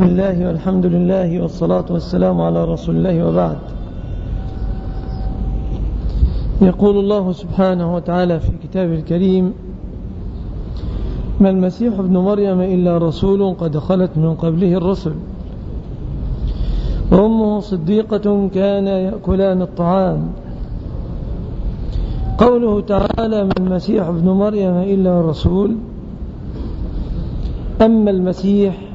بسم الله والحمد لله والصلاة والسلام على رسول الله وبعد يقول الله سبحانه وتعالى في كتابه الكريم ما المسيح ابن مريم إلا رسول قد خلت من قبله الرسل وأمه صديقة كان يأكلان الطعام قوله تعالى ما المسيح ابن مريم إلا رسول أما المسيح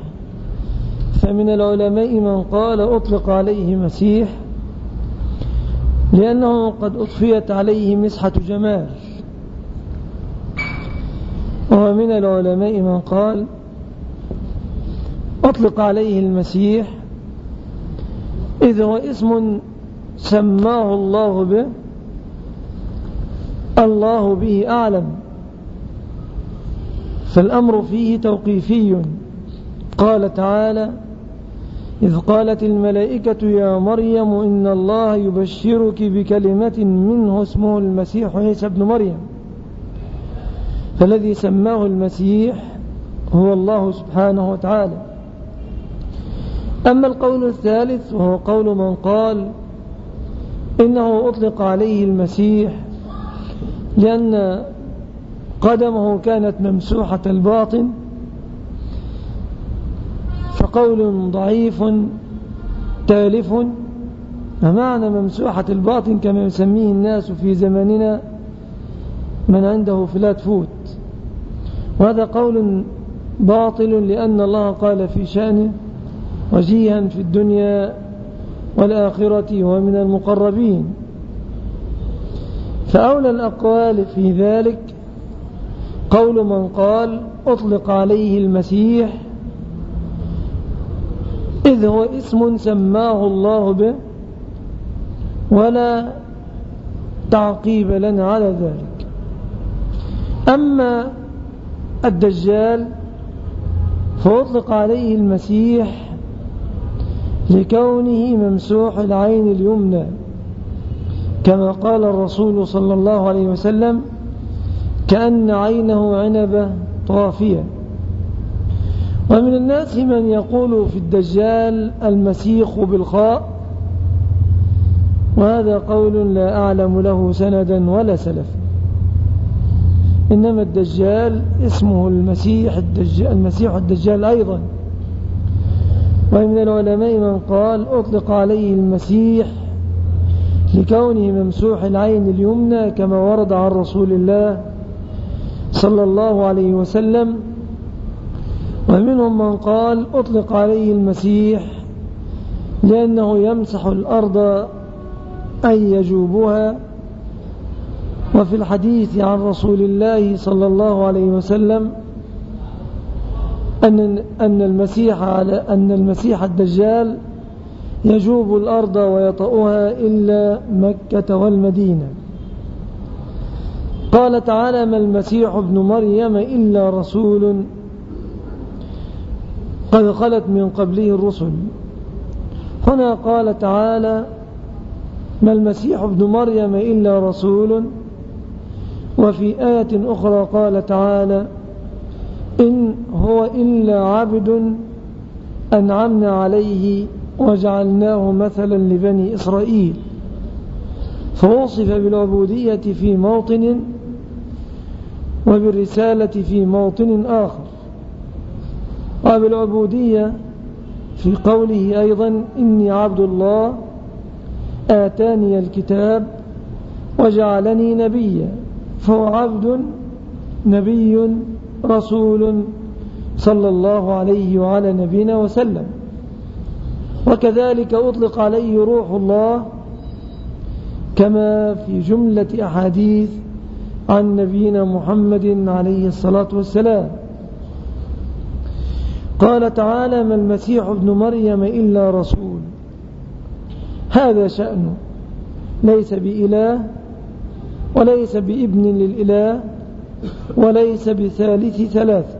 فمن العلماء من قال أطلق عليه مسيح لأنه قد أطفيت عليه مسحة جمال. ومن العلماء من قال أطلق عليه المسيح إذ هو اسم سماه الله به الله به أعلم. فالأمر فيه توقيفي. قال تعالى إذ قالت الملائكة يا مريم إن الله يبشرك بكلمة منه اسمه المسيح عيسى ابن مريم. فالذي سماه المسيح هو الله سبحانه وتعالى. أما القول الثالث وهو قول من قال إنه أطلق عليه المسيح لأن قدمه كانت ممسوحة الباطن فقول ضعيف تالف. ومعنى ممسوحة الباطن كما يسميه الناس في زماننا من عنده فلات فوت وهذا قول باطل لأن الله قال في شأنه وجيها في الدنيا والآخرة ومن المقربين. فأولى الأقوال في ذلك قول من قال أطلق عليه المسيح إذ هو اسم سماه الله به ولا تعقيب لنا على ذلك. أما الدجال فأطلق عليه المسيح لكونه ممسوح العين اليمنى كما قال الرسول صلى الله عليه وسلم كأن عينه عنبة طافية. ومن الناس من يقول في الدجال المسيخ بالخاء وهذا قول لا أعلم له سندا ولا سلف. إنما الدجال اسمه المسيح الدجال, المسيح الدجال أيضا. ومن العلماء من قال أطلق عليه المسيح لكونه ممسوح العين اليمنى كما ورد عن رسول الله صلى الله عليه وسلم. ومنهم من قال أطلق عليه المسيح لأنه يمسح الأرض أي يجوبها. وفي الحديث عن رسول الله صلى الله عليه وسلم أن أن المسيح على أن المسيح الدجال يجوب الأرض ويطأها إلا مكة والمدينة. قال تعالى ما المسيح ابن مريم إلا رسول قد خلت من قبله الرسل. هنا قال تعالى ما المسيح ابن مريم إلا رسول وفي آية أخرى قال تعالى إن هو إلا عبد أنعمنا عليه وجعلناه مثلا لبني إسرائيل فوصف بالعبودية في موطن وبالرسالة في موطن آخر. وبالعبودية في قوله أيضا إني عبد الله آتاني الكتاب وجعلني نبيا فهو عبد نبي رسول صلى الله عليه وعلى نبينا وسلم. وكذلك أطلق عليه روح الله كما في جملة أحاديث عن نبينا محمد عليه الصلاة والسلام. قال تعالى ما المسيح ابن مريم إلا رسول. هذا شأنه ليس بإله وليس بابن للإله وليس بثالث ثلاث.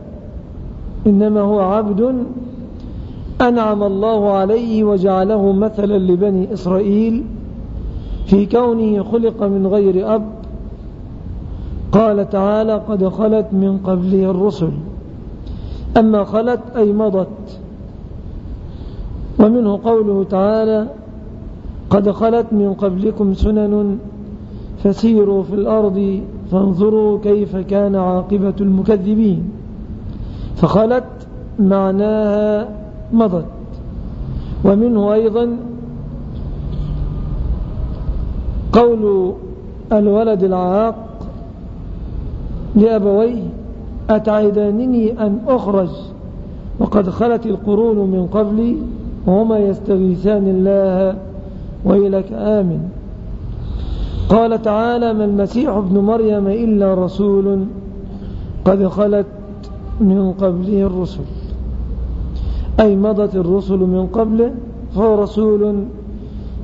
إنما هو عبد أنعم الله عليه وجعله مثلا لبني إسرائيل في كونه خلق من غير أب. قال تعالى قد خلت من قبله الرسل. أما خلت أي مضت. ومنه قوله تعالى قد خلت من قبلكم سنن فسيروا في الأرض فانظروا كيف كان عاقبة المكذبين. فخلت معناها مضت. ومنه أيضا قول الولد العاق لأبويه أتعدانني أن أخرج؟ وقد خلت القرون من قبلي وهما يستغيثان الله ويلك آمن. قال تعالى ما المسيح ابن مريم إلا رسول قد خلت من قبله الرسل. أي مضت الرسل من قبله فهو رسول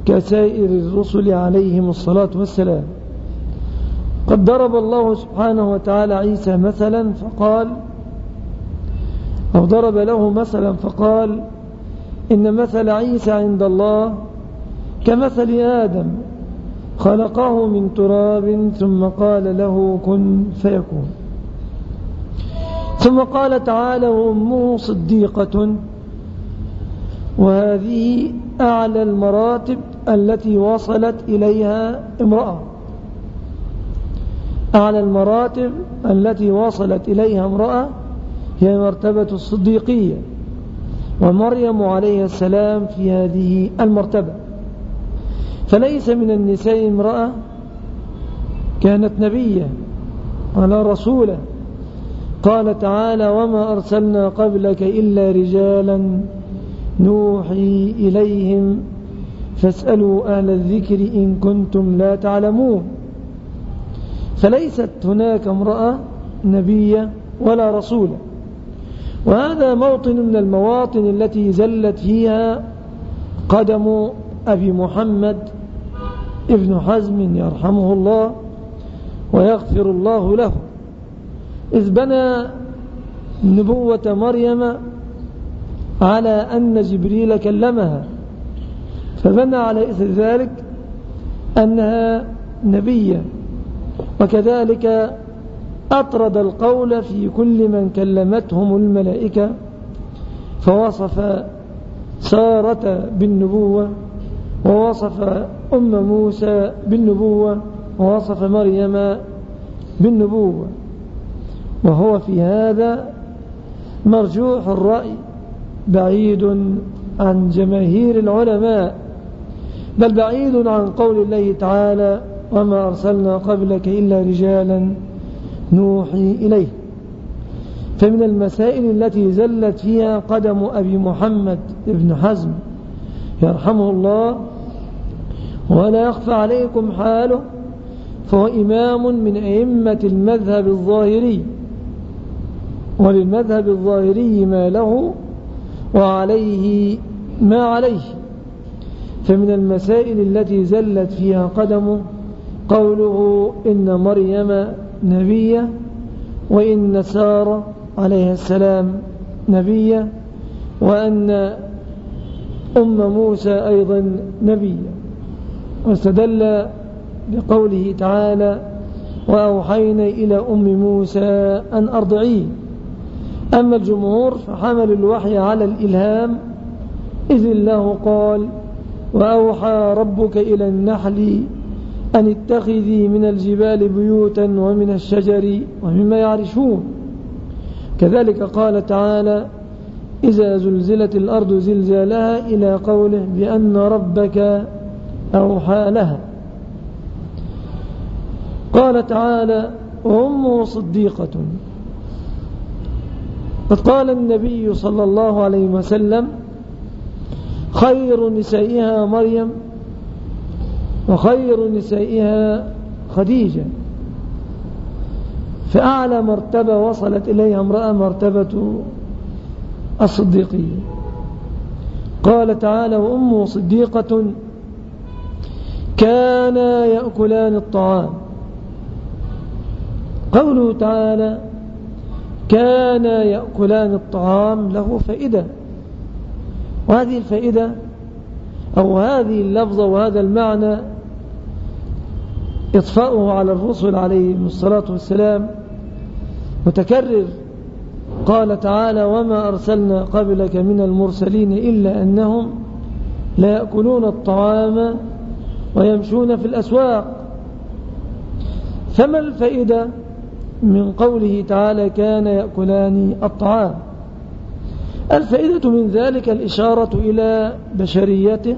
كسائر الرسل عليهم الصلاة والسلام. قد ضرب الله سبحانه وتعالى عيسى مثلا فقال أو ضرب له مثلا فقال إن مثل عيسى عند الله كمثل آدم خلقه من تراب ثم قال له كن فيكون. ثم قال تعالى وأمه صديقة وهذه أعلى المراتب التي وصلت إليها امرأة. أعلى المراتب التي وصلت إليها امرأة هي مرتبة الصديقية ومريم عليه السلام في هذه المرتبة. فليس من النساء امرأة كانت نبية ولا رسولا قال تعالى وما أرسلنا قبلك إلا رجالا نوحي إليهم فاسألوا أهل الذكر إن كنتم لا تعلمون فليست هناك امرأة نبية ولا رسولا وهذا موطن من المواطن التي زلت فيها قدم أبي محمد ابن حزم يرحمه الله ويغفر الله له. إذ بنى نبوة مريم على أن جبريل كلمها فبنى على إثر ذلك أنها نبية. وكذلك أطرد القول في كل من كلمتهم الملائكة فوصف سارة بالنبوة ووصف أم موسى بالنبوة ووصف مريم بالنبوة. وهو في هذا مرجوح الرأي بعيد عن جماهير العلماء بل بعيد عن قول الله تعالى وما أرسلنا قبلك إلا رجالا نوحي إليه. فمن المسائل التي زلت فيها قدم أبي محمد بن حزم يرحمه الله ولا يخفى عليكم حاله فهو إمام من أئمة المذهب الظاهري. وللمذهب الظاهري ما له وعليه ما عليه. فمن المسائل التي زلت فيها قدمه قوله إن مريم نبية وإن سارة عليه السلام نبية وأن أم موسى أيضا نبية. واستدل بقوله تعالى وأوحينا إلى أم موسى أن أرضعيه أما الجمهور فحمل الوحي على الإلهام إذ الله قال وأوحى ربك إلى النحل أن اتخذي من الجبال بيوتا ومن الشجر ومما يعرشون. كذلك قال تعالى إذا زلزلت الأرض زلزالها إلى قوله بأن ربك أوحى لها. قال تعالى وأمه صديقة. قد قال النبي صلى الله عليه وسلم خير نسائها مريم وخير نسائها خديجة. فأعلى مرتبة وصلت إليها امرأة مرتبة الصديقية. قال تعالى وأمه صديقة كانا يأكلان الطعام. قوله تعالى كانا يأكلان الطعام له فائدة. وهذه الفائدة أو هذه اللفظة وهذا المعنى إطفاؤه على الرسل عليهم الصلاة والسلام متكرر. قال تعالى وما أرسلنا قبلك من المرسلين إلا أنهم لا يأكلون الطعام ويمشون في الأسواق. فما الفائدة من قوله تعالى كان يأكلان الطعام الفائدة من ذلك الإشارة إلى بشريته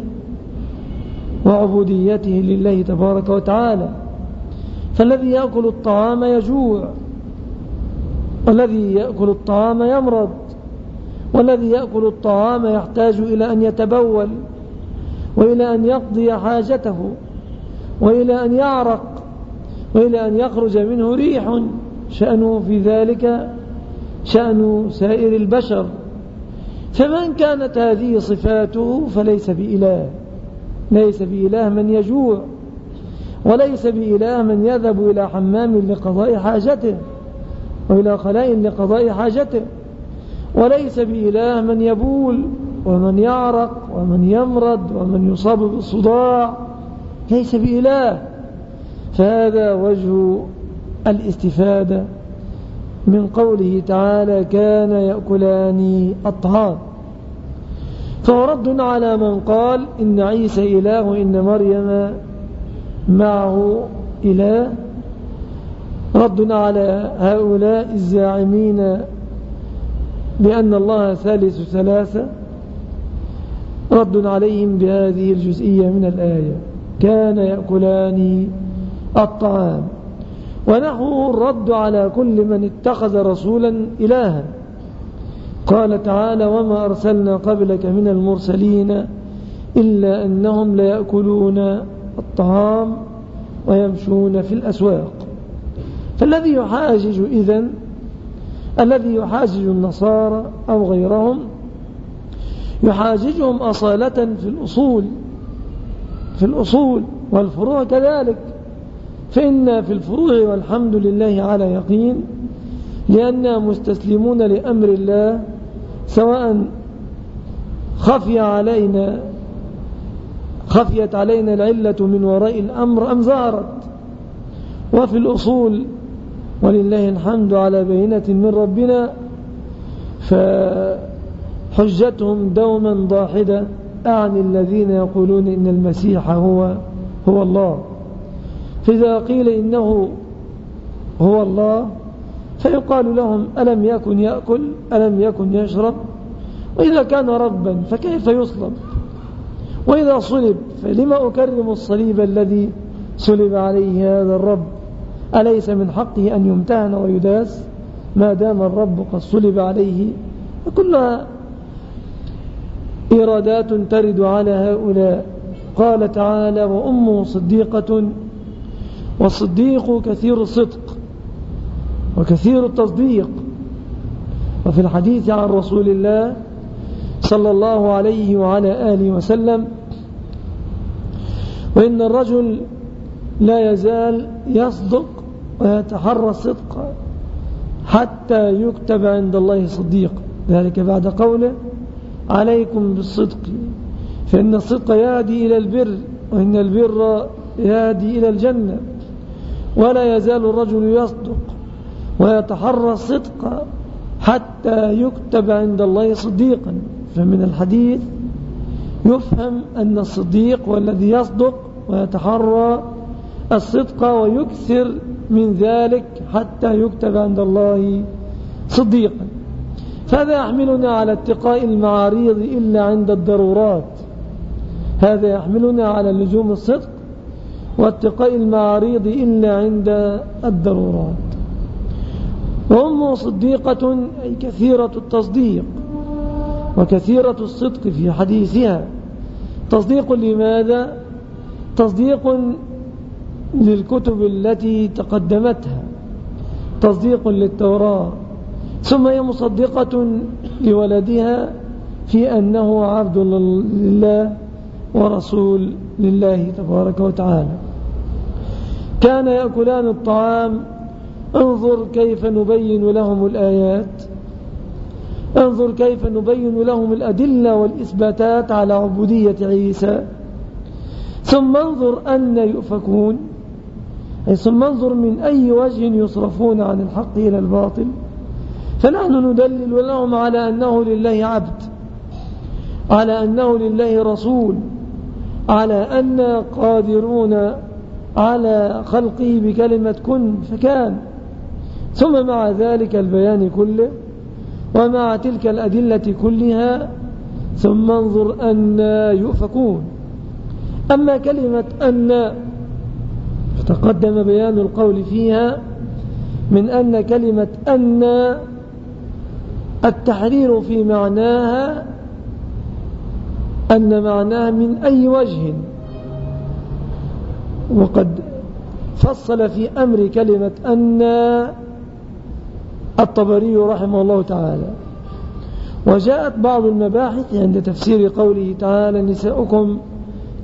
وعبوديته لله تبارك وتعالى. فالذي يأكل الطعام يجوع والذي يأكل الطعام يمرض والذي يأكل الطعام يحتاج إلى أن يتبول وإلى أن يقضي حاجته وإلى أن يعرق وإلى أن يخرج منه ريح شأنه في ذلك شأن سائر البشر. فمن كانت هذه صفاته فليس بإله ليس بإله من يجوع. وليس بإله من يذهب إلى حمام لقضاء حاجته وإلى خلاء لقضاء حاجته. وليس بإله من يبول ومن يعرق ومن يمرض ومن يصاب بالصداع. ليس بإله. فهذا وجه الاستفادة من قوله تعالى كان يأكلان الطعام فهو رد على من قال إن عيسى إله إن مريم معه إله رد على هؤلاء الزاعمين بأن الله ثالث ثلاثة رد عليهم بهذه الجزئية من الآية. كان يأكلان الطعام. ونحوه الرد على كل من اتخذ رسولا إلها. قال تعالى وما أرسلنا قبلك من المرسلين إلا أنهم ليأكلون الطعام ويمشون في الأسواق. فالذي يحاجج إذن الذي يحاجج النصارى أو غيرهم يحاججهم أصالة في الأصول في الأصول والفروع كذلك. فإنا في الفروع والحمد لله على يقين لأننا مستسلمون لأمر الله سواء خفي علينا خفيت علينا العلة من وراء الأمر أم ظهرت وفي الأصول ولله الحمد على بينة من ربنا فحجتهم دوما ضاحدة أعني الذين يقولون إن المسيح هو هو الله. فإذا قيل إنه هو الله فيقال لهم ألم يكن يأكل ألم يكن يشرب؟ وإذا كان ربا فكيف يصلب وإذا صلب فلما أكرم الصليب الذي صلب عليه هذا الرب؟ أليس من حقه أن يمتهن ويداس؟ ما دام الرب قد صلب عليه كلها إرادات ترد على هؤلاء. قال تعالى وأمه صديقة والصديق كثير الصدق وكثير التصديق. وفي الحديث عن رسول الله صلى الله عليه وعلى آله وسلم. وإن الرجل لا يزال يصدق ويتحرى الصدق حتى يكتب عند الله صديق. ذلك بعد قوله عليكم بالصدق. فإن الصدق يهدي إلى البر وإن البر يهدي إلى الجنة. ولا يزال الرجل يصدق ويتحرى الصدق حتى يكتب عند الله صديقا. فمن الحديث يفهم أن الصديق والذي يصدق ويتحرى الصدق ويكثر من ذلك حتى يكتب عند الله صديقا. فهذا يحملنا على اتقاء المعاريض إلا عند الضرورات. هذا يحملنا على لزوم الصدق واتقاء المعاريض إلا عند الضرورات. وأمه صديقة أي كثيرة التصديق. وكثيرة الصدق في حديثها. تصديق لماذا؟ تصديق للكتب التي تقدمتها. تصديق للتوراة. ثم هي مصدقة لولدها في أنه عبد لله ورسول لله تبارك وتعالى. كان يأكلان الطعام. انظر كيف نبين لهم الآيات. انظر كيف نبين لهم الأدلة والإثباتات على عبودية عيسى. ثم انظر أن يؤفكون. ثم انظر من أي وجه يصرفون عن الحق إلى الباطل. فنحن ندلل لهم على أنه لله عبد على أنه لله رسول على أن قادرون على خلقه بكلمة كن فكان. ثم مع ذلك البيان كله. ومع تلك الأدلة كلها ثم انظر أن يؤفكون. أما كلمة أن فتقدم بيان القول فيها من أن كلمة أن التحرير في معناها أن معناها من أي وجه. وقد فصل في أمر كلمة أن الطبري رحمه الله تعالى. وجاءت بعض المباحث عند تفسير قوله تعالى نساؤكم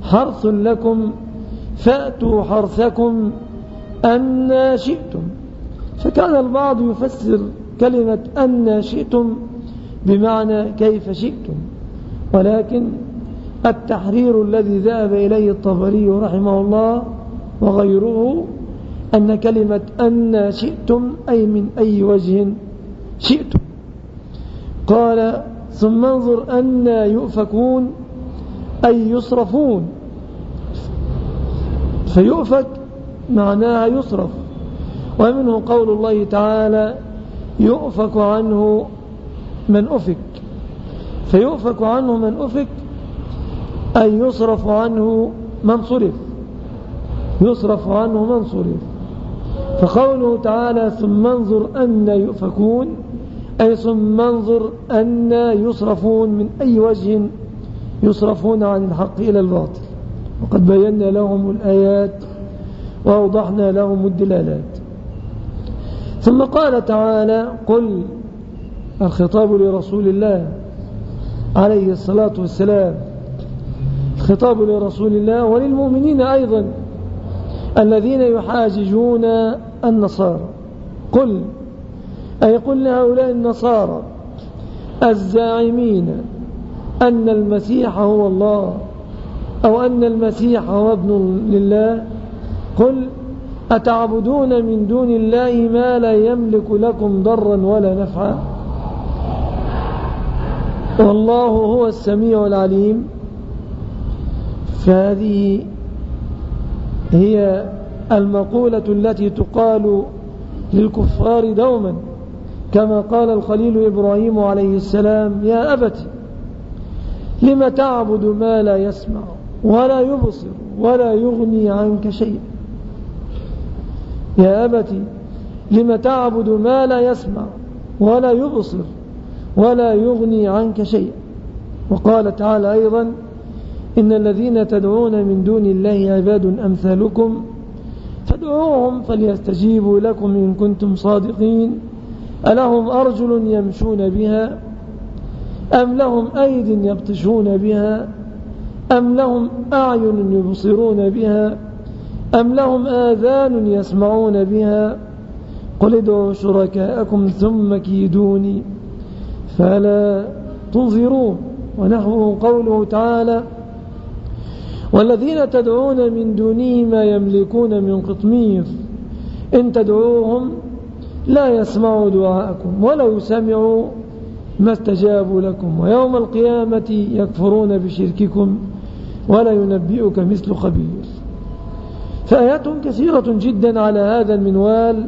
حرث لكم فأتوا حرثكم أن شئتم. فكان البعض يفسر كلمة أن شئتم بمعنى كيف شئتم. ولكن التحرير الذي ذهب إليه الطبري رحمه الله وغيره أن كلمة أن شئتم أي من أي وجه شئتم. قال ثم انظر أن يؤفكون أي يصرفون. فيؤفك معناها يصرف. ومنه قول الله تعالى يؤفك عنه من أفك. فيؤفك عنه من أفك أي يصرف عنه من صرف. يصرف عنه من صرف. فقوله تعالى ثم انظر أن يؤفكون أي ثم انظر أن يصرفون من أي وجه يصرفون عن الحق إلى الباطل. وقد بينا لهم الآيات وأوضحنا لهم الدلالات. ثم قال تعالى قل الخطاب لرسول الله عليه الصلاة والسلام. الخطاب لرسول الله وللمؤمنين أيضا الذين يحاججون النصارى. قل أي قل لهؤلاء النصارى الزاعمين أن المسيح هو الله أو أن المسيح هو ابن لله قل أتعبدون من دون الله ما لا يملك لكم ضرا ولا نفعا؟ والله هو السميع العليم. فهذه هي المقولة التي تقال للكفار دوما كما قال الخليل إبراهيم عليه السلام يا أبت لم تعبد ما لا يسمع ولا يبصر ولا يغني عنك شيئا يا أبت لم تعبد ما لا يسمع ولا يبصر ولا يغني عنك شيئا وقال تعالى أيضا إن الذين تدعون من دون الله عباد أمثالكم فادعوهم فليستجيبوا لكم إن كنتم صادقين. ألهم أرجل يمشون بها؟ أم لهم أيد يبطشون بها؟ أم لهم أعين يبصرون بها؟ أم لهم آذان يسمعون بها؟ قل ادعوا شركاءكم ثم كيدوني. فلا تنظرون ونحوه قوله تعالى والذين تدعون من دونه ما يملكون من قطمير. إن تدعوهم لا يسمعوا دعاءكم ولو سمعوا ما استجابوا لكم ويوم القيامة يكفرون بشرككم ولا ينبئك مثل خبير. فآيات كثيرة جدا على هذا المنوال.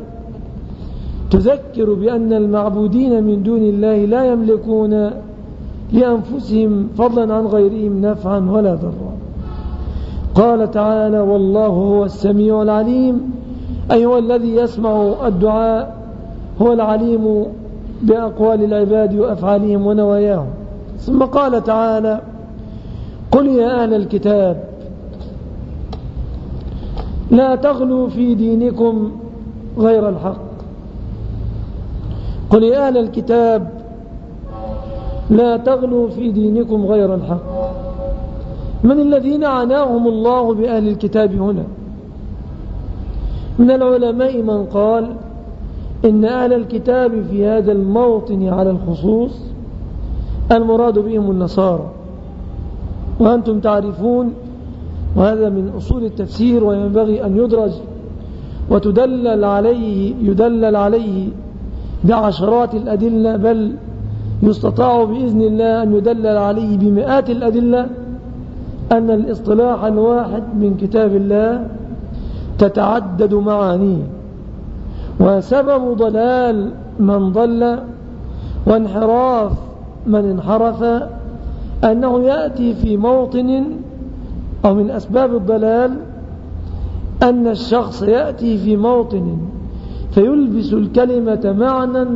تذكر بأن المعبودين من دون الله لا يملكون لأنفسهم فضلا عن غيرهم نفعا ولا ضرا. قال تعالى والله هو السميع العليم. أي هو الذي يسمع الدعاء هو العليم بأقوال العباد وأفعالهم ونواياهم. ثم قال تعالى قل يا أهل الكتاب لا تغلوا في دينكم غير الحق. قل يا أهل الكتاب لا تغلوا في دينكم غير الحق. من الذين عناهم الله بأهل الكتاب هنا؟ من العلماء من قال إن أهل الكتاب في هذا الموطن على الخصوص المراد بهم النصارى. وأنتم تعرفون وهذا من أصول التفسير وينبغي أن يدرج وتدلل عليه يدلل عليه بعشرات الأدلة بل يستطاع بإذن الله أن يدلل عليه بمئات الأدلة. أن الاصطلاح الواحد من كتاب الله تتعدد معانيه. وسبب ضلال من ضل وانحراف من انحرف أنه يأتي في موطن أو من أسباب الضلال أن الشخص يأتي في موطن فيلبس الكلمة معنى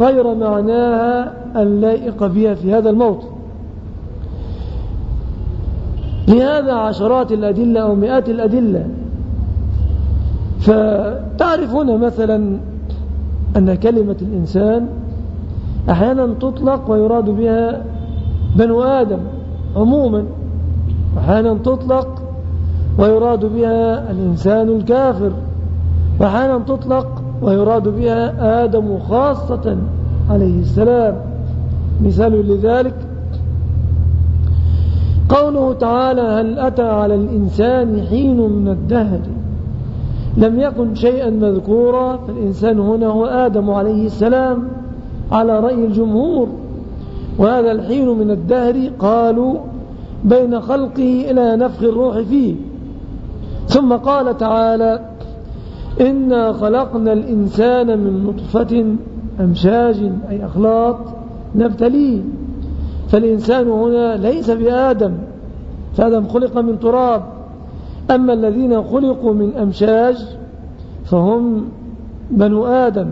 غير معناها اللائق بها في هذا الموطن. لهذا عشرات الأدلة أو مئات الأدلة. فتعرفون مثلا أن كلمة الإنسان أحيانا تطلق ويراد بها بنو آدم عموما. أحيانا تطلق ويراد بها الإنسان الكافر. وأحيانا تطلق ويراد بها آدم خاصة عليه السلام. مثال لذلك قوله تعالى هل أتى على الإنسان حين من الدهر؟ لم يكن شيئا مذكورا. فالإنسان هنا هو آدم عليه السلام على رأي الجمهور. وهذا الحين من الدهر قالوا بين خلقه إلى نفخ الروح فيه. ثم قال تعالى إنا خلقنا الإنسان من نطفة أمشاج أي أخلاط. نبتليه. فالإنسان هنا ليس بآدم فآدم خلق من تراب. أما الذين خلقوا من أمشاج فهم بنو آدم.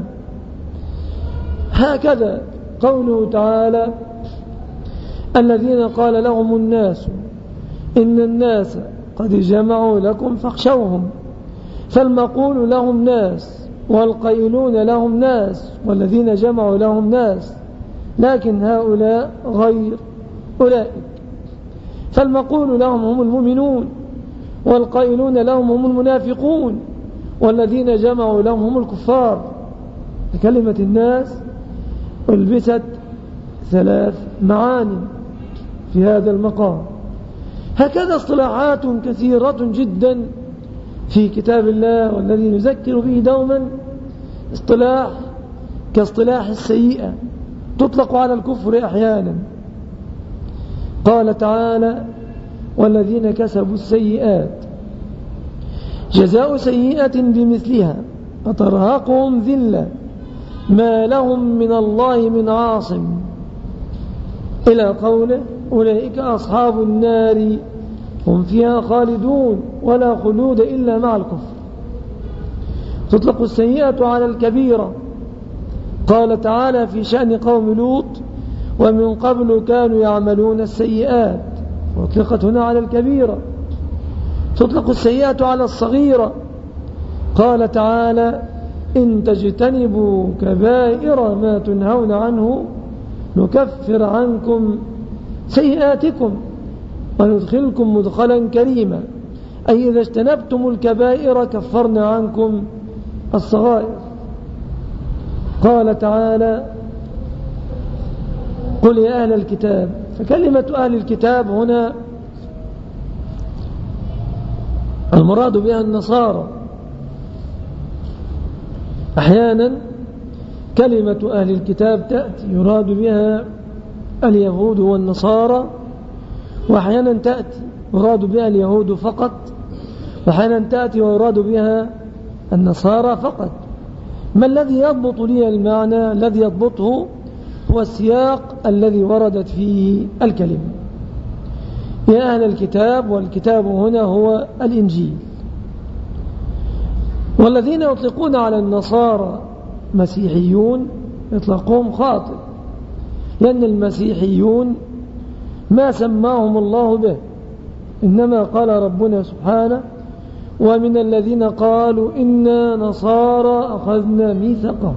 هكذا قوله تعالى الذين قال لهم الناس إن الناس قد جمعوا لكم فاخشوهم فالمقول لهم ناس والقيلون لهم ناس والذين جمعوا لهم ناس. لكن هؤلاء غير أولئك. فالمقول لهم هم المؤمنون والقائلون لهم هم المنافقون والذين جمعوا لهم هم الكفار. كلمة الناس ألبست ثلاث معاني في هذا المقام. هكذا اصطلاحات كثيرة جدا في كتاب الله والذي نذكر به دوما اصطلاح كاصطلاح السيئة. تطلق على الكفر أحيانا. قال تعالى والذين كسبوا السيئات. جزاء سيئة بمثلها فترهقهم ذلة؟ ما لهم من الله من عاصم. إلى قوله أولئك أصحاب النار هم فيها خالدون ولا خلود إلا مع الكفر. تطلق السيئة على الكبيرة. قال تعالى في شأن قوم لوط ومن قبل كانوا يعملون السيئات واطلقت هنا على الكبيرة تطلق السيئة على الصغيرة. قال تعالى إن تجتنبوا كبائر ما تنهون عنه نكفر عنكم سيئاتكم وندخلكم مدخلا كريما. أي إذا اجتنبتم الكبائر كفرنا عنكم الصغائر. قال تعالى قل يا أهل الكتاب فكلمة أهل الكتاب هنا المراد بها النصارى. أحيانا كلمة أهل الكتاب تأتي يراد بها اليهود والنصارى وأحيانا تأتي يراد بها اليهود فقط وأحيانا تأتي ويراد بها النصارى فقط. ما الذي يضبط لي المعنى الذي يضبطه هو السياق الذي وردت فيه الكلمة؟ يا أهل الكتاب والكتاب هنا هو الإنجيل. والذين يطلقون على النصارى مسيحيون إطلاقهم خاطئ لأن المسيحيون ما سماهم الله به إنما قال ربنا سبحانه ومن الذين قالوا إنا نصارى أخذنا ميثقهم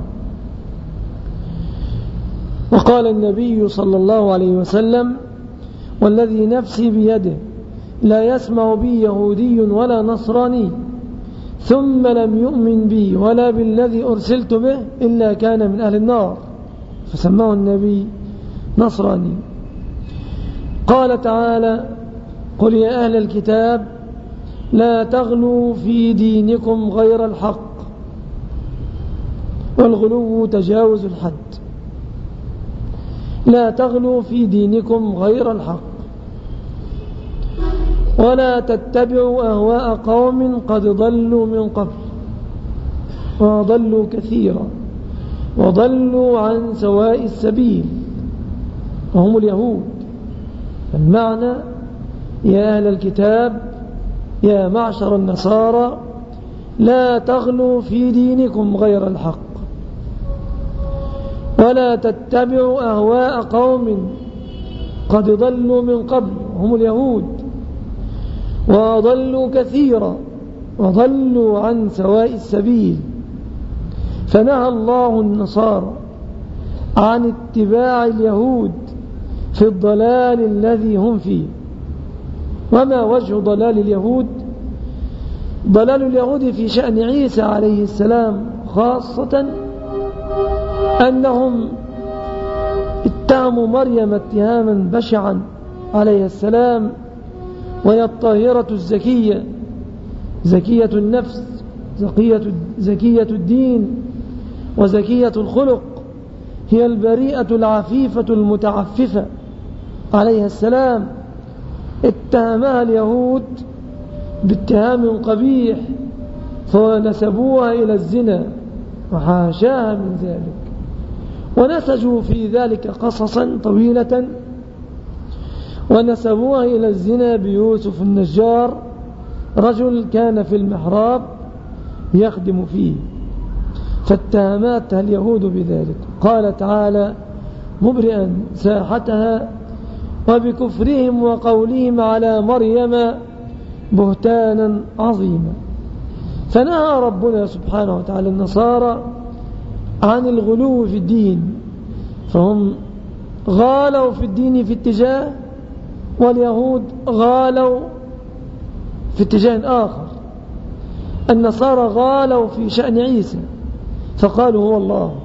وقال النبي صلى الله عليه وسلم والذي نفسي بيده لا يسمع بي يهودي ولا نصراني ثم لم يؤمن بي ولا بالذي أرسلت به إلا كان من أهل النار. فسماه النبي نصراني. قال تعالى قل يا أهل الكتاب لا تغلوا في دينكم غير الحق. والغلو تجاوز الحد. لا تغلوا في دينكم غير الحق. ولا تتبعوا أهواء قوم قد ضلوا من قبل وضلوا كثيرا وضلوا عن سواء السبيل. وهم اليهود. المعنى يا أهل الكتاب يا معشر النصارى لا تغلوا في دينكم غير الحق. ولا تتبعوا أهواء قوم قد ضلوا من قبل هم اليهود. وضلوا كثيرا وضلوا عن سواء السبيل. فنهى الله النصارى عن اتباع اليهود في الضلال الذي هم فيه. وما وجه ضلال اليهود؟ ضلال اليهود في شأن عيسى عليه السلام خاصة أنهم اتهموا مريم اتهاما بشعا عليه السلام وهي الطاهرة الزكية زكية النفس زكية, زكية الدين وزكية الخلق هي البريئة العفيفة المتعففة عليه السلام. اتهمها اليهود باتهام قبيح فنسبوها إلى الزنا وحاشاها من ذلك. ونسجوا في ذلك قصصا طويلة. ونسبوها إلى الزنا بيوسف النجار رجل كان في المحراب يخدم فيه. فاتهماتها اليهود بذلك. قال تعالى مبرئا ساحتها وبكفرهم وقولهم على مريم بهتانا عظيما. فنهى ربنا سبحانه وتعالى النصارى عن الغلو في الدين فهم غالوا في الدين في اتجاه واليهود غالوا في اتجاه آخر. النصارى غالوا في شأن عيسى فقالوا هو الله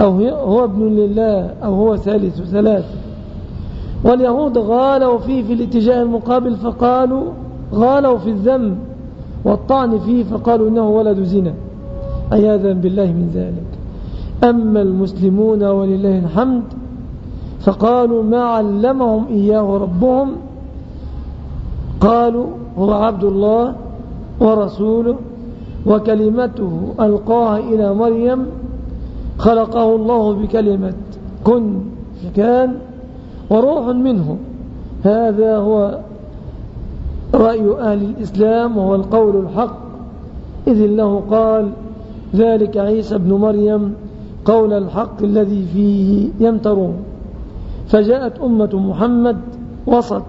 أو هو ابن لله أو هو ثالث ثلاثة. واليهود غالوا فيه في الاتجاه المقابل فقالوا غالوا في الذنب والطعن فيه فقالوا إنه ولد زنا. عياذا بالله من ذلك. أما المسلمون ولله الحمد فقالوا ما علمهم إياه ربهم. قالوا هو عبد الله ورسوله وكلمته ألقاها إلى مريم خلقه الله بكلمة كن كان وروح منه. هذا هو رأي أهل الإسلام وهو القول الحق. إذ الله قال ذلك عيسى ابن مريم قول الحق الذي فيه يمترون. فجاءت أمة محمد وسط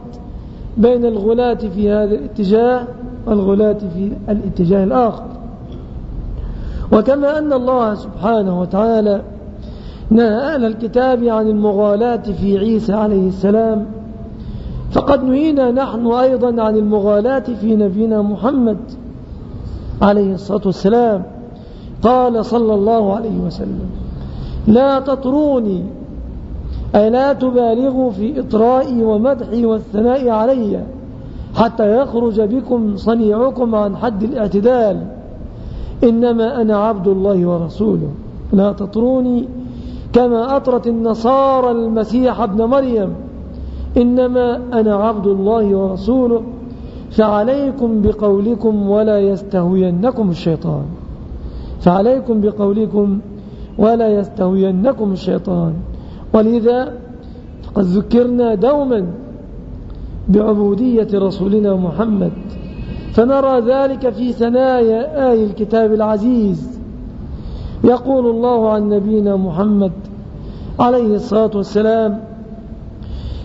بين الغلاة في هذا الاتجاه والغلاة في الاتجاه الآخر. وكما أن الله سبحانه وتعالى نهى أهل الكتاب عن المغالاة في عيسى عليه السلام. فقد نهينا نحن أيضا عن المغالاة في نبينا محمد عليه الصلاة والسلام. قال صلى الله عليه وسلم لا تطروني أي لا تبالغوا في إطرائي ومدحي والثناء علي حتى يخرج بكم صنيعكم عن حد الاعتدال. إنما أنا عبد الله ورسوله. لا تطروني كما أطرت النصارى المسيح ابن مريم. إنما أنا عبد الله ورسوله فعليكم بقولكم ولا يستهوينكم الشيطان. فعليكم بقولكم ولا يستهوينكم الشيطان. ولذا فقد ذكرنا دوما بعبودية رسولنا محمد. فنرى ذلك في ثنايا آي الكتاب العزيز. يقول الله عن نبينا محمد عليه الصلاة والسلام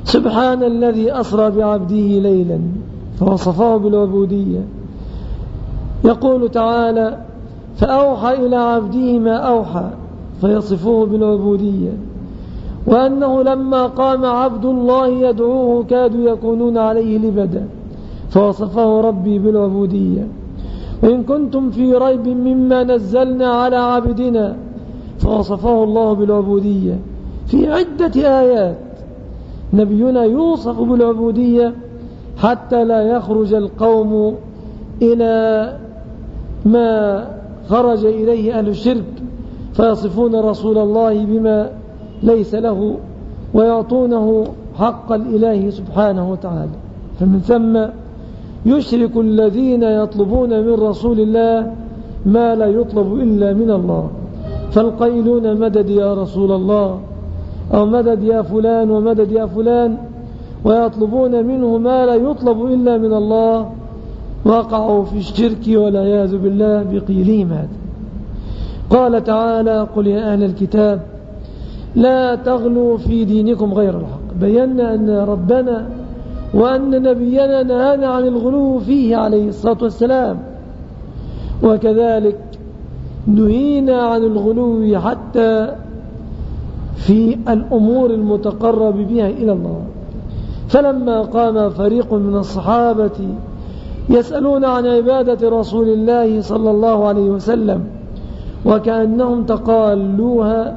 سبحان الذي أسرى بعبده ليلا فوصفه بالعبودية. يقول تعالى فأوحى إلى عبده ما أوحى فيصفوه بالعبودية. وأنه لما قام عبد الله يدعوه كادوا يكونون عليه لبدا فوصفه ربي بالعبودية. وإن كنتم في ريب مما نزلنا على عبدنا فوصفه الله بالعبودية. في عدة آيات نبينا يوصف بالعبودية حتى لا يخرج القوم إلى ما خرج إليه أهل الشرك فيصفون رسول الله بما ليس له ويعطونه حق الإله سبحانه وتعالى. فمن ثم يشرك الذين يطلبون من رسول الله ما لا يطلب إلا من الله. فالقائلون مدد يا رسول الله؟ أو مدد يا فلان ومدد يا فلان؟ ويطلبون منه ما لا يطلب إلا من الله. وقعوا في الشرك والعياذ بالله بقيلهم هذا. قال تعالى قل يا أهل الكتاب لا تغلوا في دينكم غير الحق. بينا أن ربنا وأن نبينا نهانا عن الغلو فيه عليه الصلاة والسلام. وكذلك نهينا عن الغلو حتى في الأمور المتقرب بها إلى الله. فلما قام فريق من الصحابة يسألون عن عبادة رسول الله صلى الله عليه وسلم وكأنهم تقالوها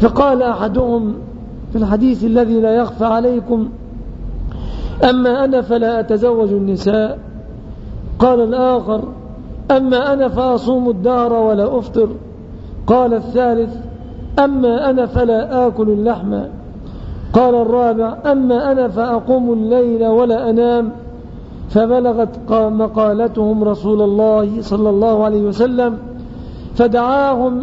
فقال أحدهم في الحديث الذي لا يخفى عليكم. أما أنا فلا أتزوج النساء. قال الآخر أما أنا فأصوم الدهر ولا أفطر. قال الثالث أما أنا فلا آكل اللحم. قال الرابع أما أنا فأقوم الليل ولا أنام. فبلغت مقالتهم رسول الله صلى الله عليه وسلم فدعاهم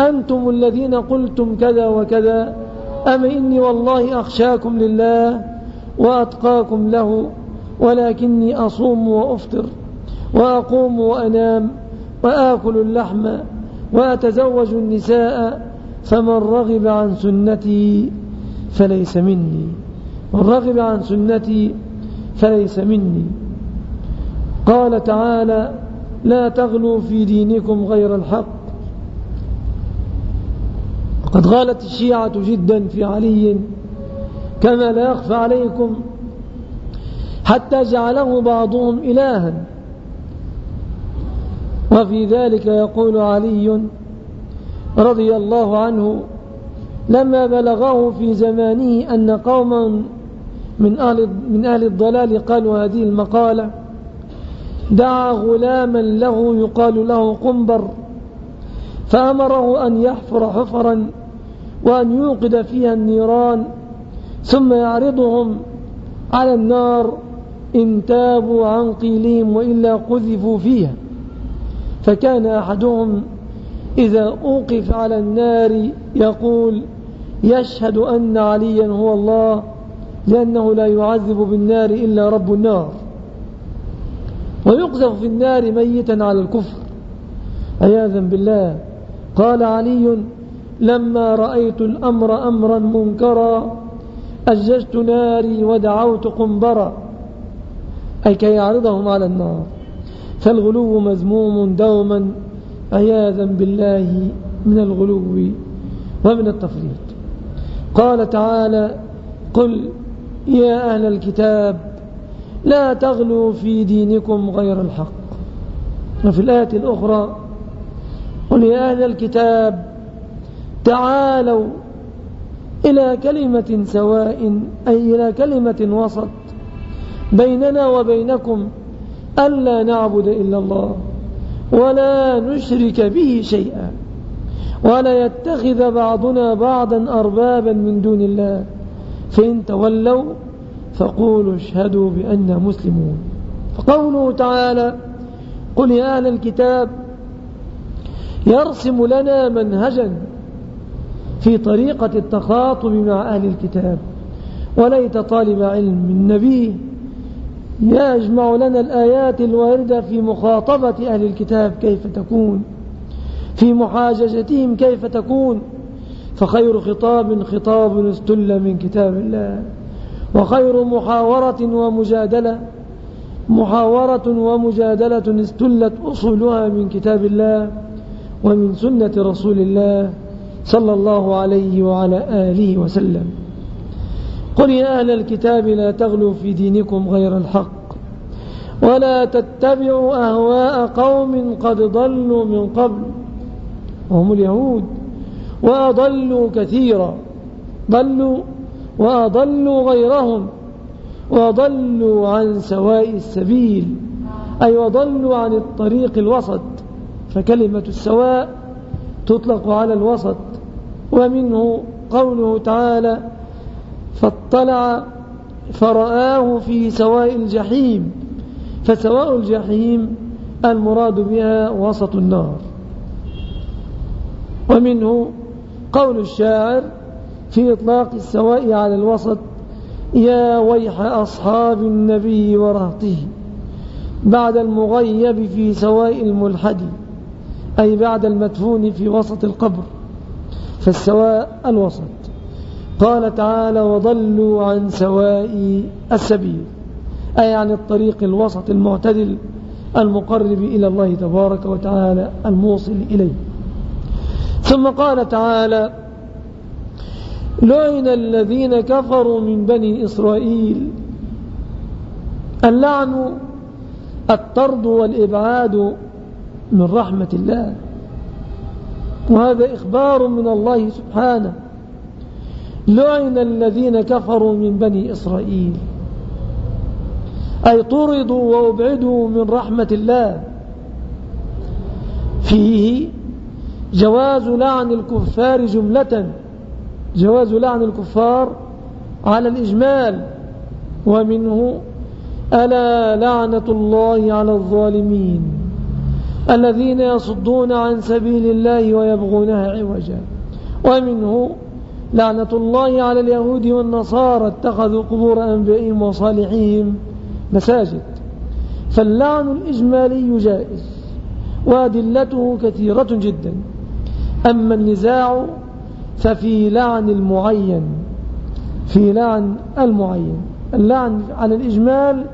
أنتم الذين قلتم كذا وكذا. أما إني والله أخشاكم لله وأتقاكم له ولكني أصوم وأفطر وأقوم وأنام وآكل اللحم وأتزوج النساء فمن رغب عن سنتي فليس مني من رغب عن سنتي فليس مني. قال تعالى لا تغلوا في دينكم غير الحق وقد غالت الشيعة جدا في علي كما لا يخفى عليكم حتى جعله بعضهم إلها. وفي ذلك يقول علي رضي الله عنه لما بلغه في زمانه أن قوما من أهل, من أهل الضلال قالوا هذه المقالة دعا غلاما له يقال له قنبر فأمره أن يحفر حفرا وأن يوقد فيها النيران ثم يعرضهم على النار إن تابوا عن قيلهم وإلا قذفوا فيها. فكان أحدهم إذا أوقف على النار يقول يشهد أن عليا هو الله لأنه لا يعذب بالنار إلا رب النار. ويقذف في النار ميتا على الكفر. عياذا بالله. قال علي لما رأيت الأمر أمرا منكرا أججت ناري ودعوت قنبرا. أي كي يعرضهم على النار. فالغلو مذموم دوما عياذا بالله من الغلو ومن التفريط. قال تعالى قل يا أهل الكتاب لا تغلوا في دينكم غير الحق. وفي الآية الأخرى قل يا أهل الكتاب تعالوا إلى كلمة سواء أي إلى كلمة وسط بيننا وبينكم ألا نعبد إلا الله ولا نشرك به شيئا ولا يتخذ بعضنا بعضا أربابا من دون الله. فإن تولوا فقولوا اشهدوا بأننا مسلمون. فقوله تعالى قل يا أهل الكتاب يرسم لنا منهجا في طريقة التخاطب مع أهل الكتاب. وليت طالب علم من يجمع لنا الآيات الواردة في مخاطبة أهل الكتاب كيف تكون في محاججتهم كيف تكون. فخير خطاب خطاب استل من كتاب الله وخير محاورة ومجادلة محاورة ومجادلة استلت أصولها من كتاب الله ومن سنة رسول الله. صلى الله عليه وعلى آله وسلم. قل يا أهل الكتاب لا تغلوا في دينكم غير الحق ولا تتبعوا أهواء قوم قد ضلوا من قبل وهم اليهود وأضلوا كثيرا ضلوا وأضلوا غيرهم وضلوا عن سواء السبيل أي وضلوا عن الطريق الوسط فكلمة السواء تطلق على الوسط ومنه قوله تعالى فاطلع فرآه في سواء الجحيم فسواء الجحيم المراد بها وسط النار. ومنه قول الشاعر في إطلاق السواء على الوسط يا ويح أصحاب النبي ورهطه بعد المغيب في سواء الملحد. أي بعد المدفون في وسط القبر فالسواء الوسط. قال تعالى وضلوا عن سواء السبيل. أي عن الطريق الوسط المعتدل المقرب إلى الله تبارك وتعالى الموصل إليه. ثم قال تعالى لعن الذين كفروا من بني إسرائيل. اللعن الطرد والإبعاد من رحمة الله. وهذا إخبار من الله سبحانه. لعن الذين كفروا من بني إسرائيل. أي طردوا وأبعدوا من رحمة الله. فيه جواز لعن الكفار جملة. جواز لعن الكفار على الإجمال. ومنه ألا لعنة الله على الظالمين. الذين يصدون عن سبيل الله ويبغونها عوجا. ومنه لعنة الله على اليهود والنصارى اتخذوا قبور أنبيائهم وصالحيهم مساجد. فاللعن الإجمالي جائز وأدلته كثيرة جدا. أما النزاع ففي لعن المعين في لعن المعين. اللعن على الإجمال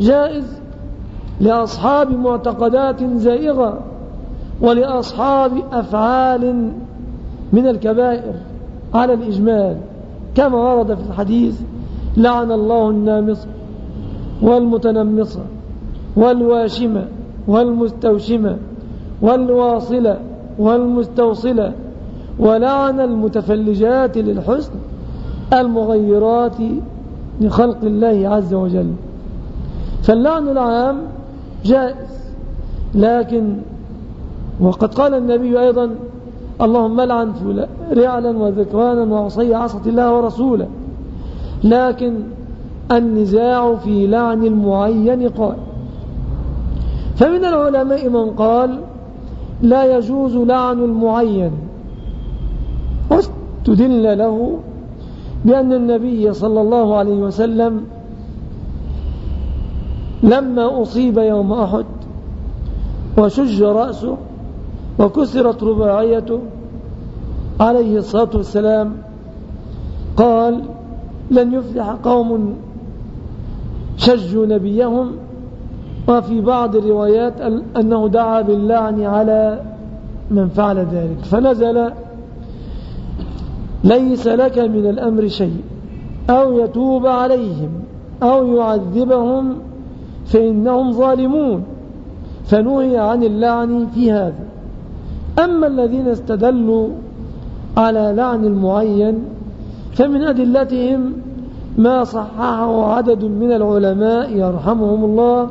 جائز لأصحاب معتقدات زائغة ولأصحاب أفعال من الكبائر. على الإجمال كما ورد في الحديث لعن الله النامصة والمتنمصة والواشمة والمستوشمة والواصلة والمستوصلة ولعن المتفلجات للحسن المغيرات لخلق الله عز وجل. فاللعن العام جائز. لكن وقد قال النبي أيضا اللهم لعن رعلا وذكرانا وعصي عصة الله ورسوله. لكن النزاع في لعن المعين قال فمن العلماء من قال لا يجوز لعن المعين. واستدل له بأن النبي صلى الله عليه وسلم لما أصيب يوم أحد وشج رأسه وكسرت رباعيته عليه الصلاة والسلام قال لن يفلح قوم شجوا نبيهم وفي بعض الروايات أنه دعا باللعن على من فعل ذلك فنزل ليس لك من الأمر شيء أو يتوب عليهم أو يعذبهم فإنهم ظالمون. فنهي عن اللعن في هذا. أما الذين استدلوا على لعن المعين فمن أدلتهم ما صححه عدد من العلماء يرحمهم الله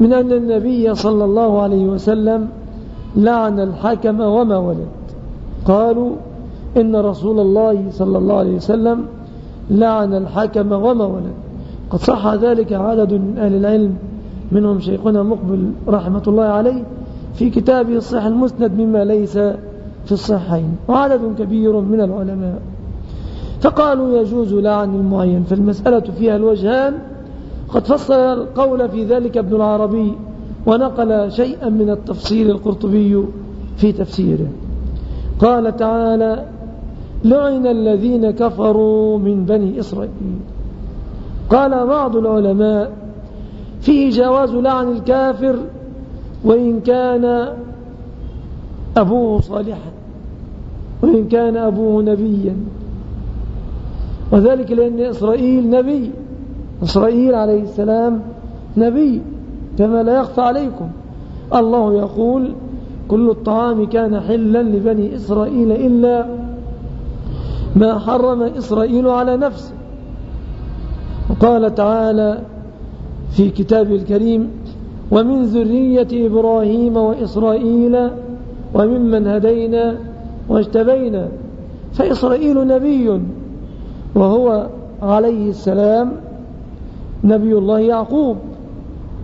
من أن النبي صلى الله عليه وسلم لعن الحكم وما ولد. قالوا إن رسول الله صلى الله عليه وسلم لعن الحكم وما ولد. قد صح ذلك عدد من أهل العلم منهم شيخنا مقبل رحمة الله عليه في كتابه الصحيح المسند مما ليس في الصحين وعدد كبير من العلماء. فقالوا يجوز لعن المعين فالمسألة فيها الوجهان. قد فصل القول في ذلك ابن العربي ونقل شيئا من التفصيل القرطبي في تفسيره. قال تعالى لعن الذين كفروا من بني إسرائيل. قال بعض العلماء فيه جواز لعن الكافر وإن كان أبوه صالحا وإن كان أبوه نبيا. وذلك لأن إسرائيل نبي إسرائيل عليه السلام نبي كما لا يخفى عليكم. الله يقول كل الطعام كان حلا لبني إسرائيل إلا ما حرم إسرائيل على نفسه. وقال تعالى في كتابه الكريم ومن ذرية إبراهيم وإسرائيل وممن هدينا واجتبينا فإسرائيل نبي وهو عليه السلام نبي الله يعقوب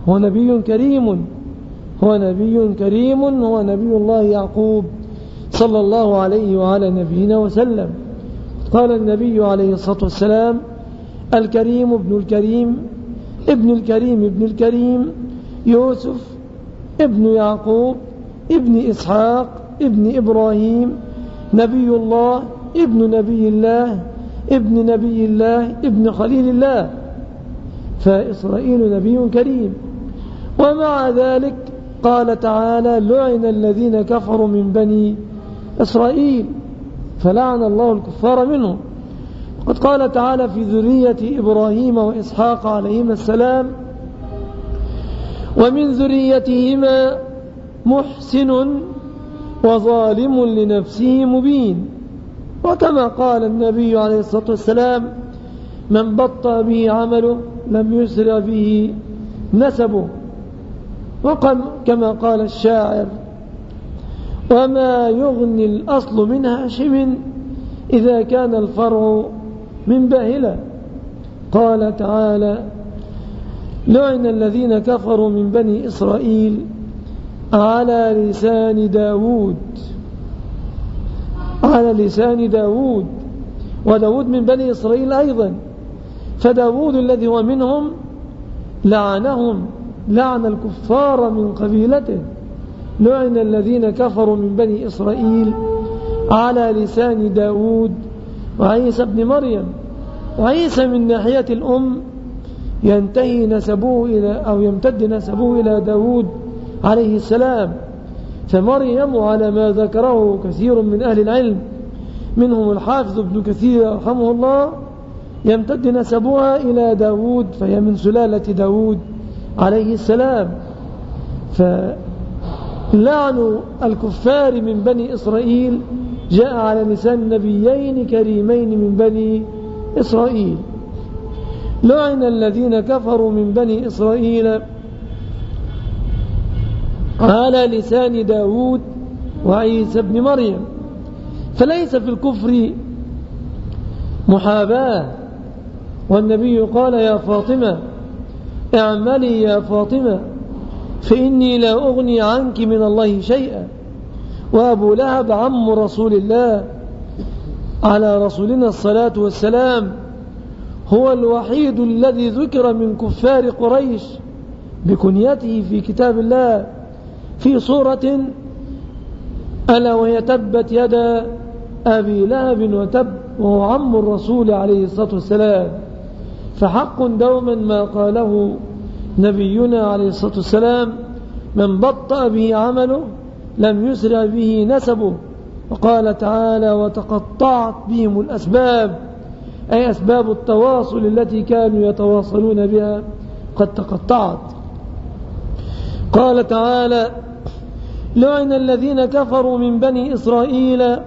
هو نبي كريم هو نبي كريم هو نبي الله يعقوب صلى الله عليه وعلى نبينا وسلم. قال النبي عليه الصلاة والسلام الكريم ابن الكريم ابن الكريم ابن الكريم يوسف ابن يعقوب ابن إسحاق ابن إبراهيم نبي الله ابن نبي الله ابن نبي الله ابن خليل الله فإسرائيل نبي كريم. ومع ذلك قال تعالى لعن الذين كفروا من بني إسرائيل فلعن الله الكفار منهم. وقد قال تعالى في ذرية إبراهيم وإسحاق عليهما السلام ومن ذريتهما محسن وظالم لنفسه مبين. وكما قال النبي عليه الصلاة والسلام من بطأ به عمله لم يسرع به نسبه. وكما قال الشاعر وما يغني الأصل من هاشم إذا كان الفرع من باهلة. قال تعالى لعن الذين كفروا من بني إسرائيل على لسان داود. على لسان داود. وداود من بني إسرائيل أيضا. فداود الذي هو منهم لعنهم لعن الكفار من قبيلته. لعن الذين كفروا من بني إسرائيل على لسان داود. وعيسى بن مريم. وعيسى من ناحية الأم ينتهي نسبه إلى أو يمتد نسبه إلى داود عليه السلام. فمريم على ما ذكره كثير من أهل العلم منهم الحافظ ابن كثير رحمه الله يمتد نسبها إلى داود فهي من سلالة داود عليه السلام. فلعن الكفار من بني إسرائيل جاء على لسان نبيين كريمين من بني إسرائيل. لعن الذين كفروا من بني إسرائيل على لسان داود وعيسى بن مريم. فليس في الكفر محاباة. والنبي قال يا فاطمة اعملي يا فاطمة فإني لا أغني عنك من الله شيئا. وأبو لهب عم رسول الله على رسولنا الصلاة والسلام هو الوحيد الذي ذكر من كفار قريش بكنيته في كتاب الله في صورة ألا وهي تبت يدا أبي لهب وتب وهو عم الرسول عليه الصلاة والسلام فحق دوما ما قاله نبينا عليه الصلاة والسلام من بطأ به عمله لم يسرع به نسبه. وقال تعالى وتقطعت بهم الأسباب أي أسباب التواصل التي كانوا يتواصلون بها قد تقطعت. قال تعالى لعن الذين كفروا من بني إسرائيل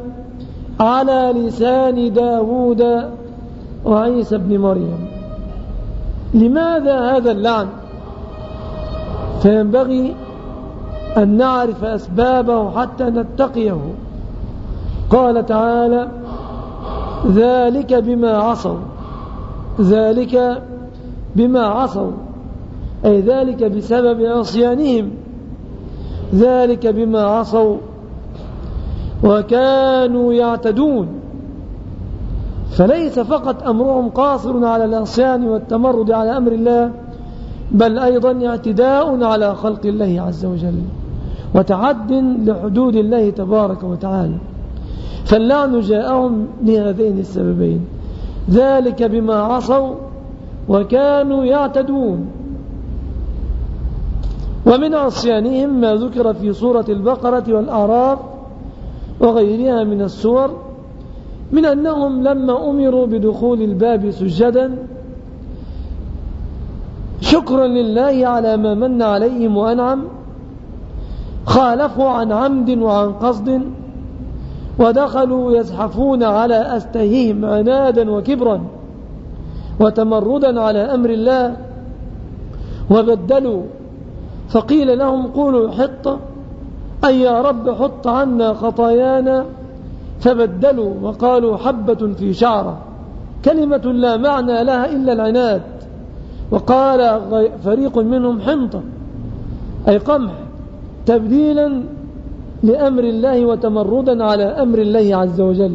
على لسان داود وعيسى بن مريم. لماذا هذا اللعن؟ فينبغي أن نعرف أسبابه حتى نتقيه. قال تعالى ذلك بما عصوا. ذلك بما عصوا. أي ذلك بسبب عصيانهم. ذلك بما عصوا. وكانوا يعتدون. فليس فقط أمرهم قاصر على العصيان والتمرد على أمر الله بل أيضا اعتداء على خلق الله عز وجل. وتعد لحدود الله تبارك وتعالى فاللعن جاءهم لهذين السببين ذلك بما عصوا وكانوا يعتدون. ومن عصيانهم ما ذكر في سورة البقرة والأعراف وغيرها من السور من أنهم لما أمروا بدخول الباب سجدا شكرا لله على ما من عليهم وأنعم خالفوا عن عمد وعن قصد ودخلوا يزحفون على أستهيهم عنادا وكبرا وتمردا على أمر الله وبدلوا فقيل لهم قولوا حطة أي يا رب حط عنا خطايانا فبدلوا وقالوا حبة في شعرة كلمة لا معنى لها إلا العناد وقال فريق منهم حنطة أي قمح تبديلا لأمر الله وتمردا على أمر الله عز وجل.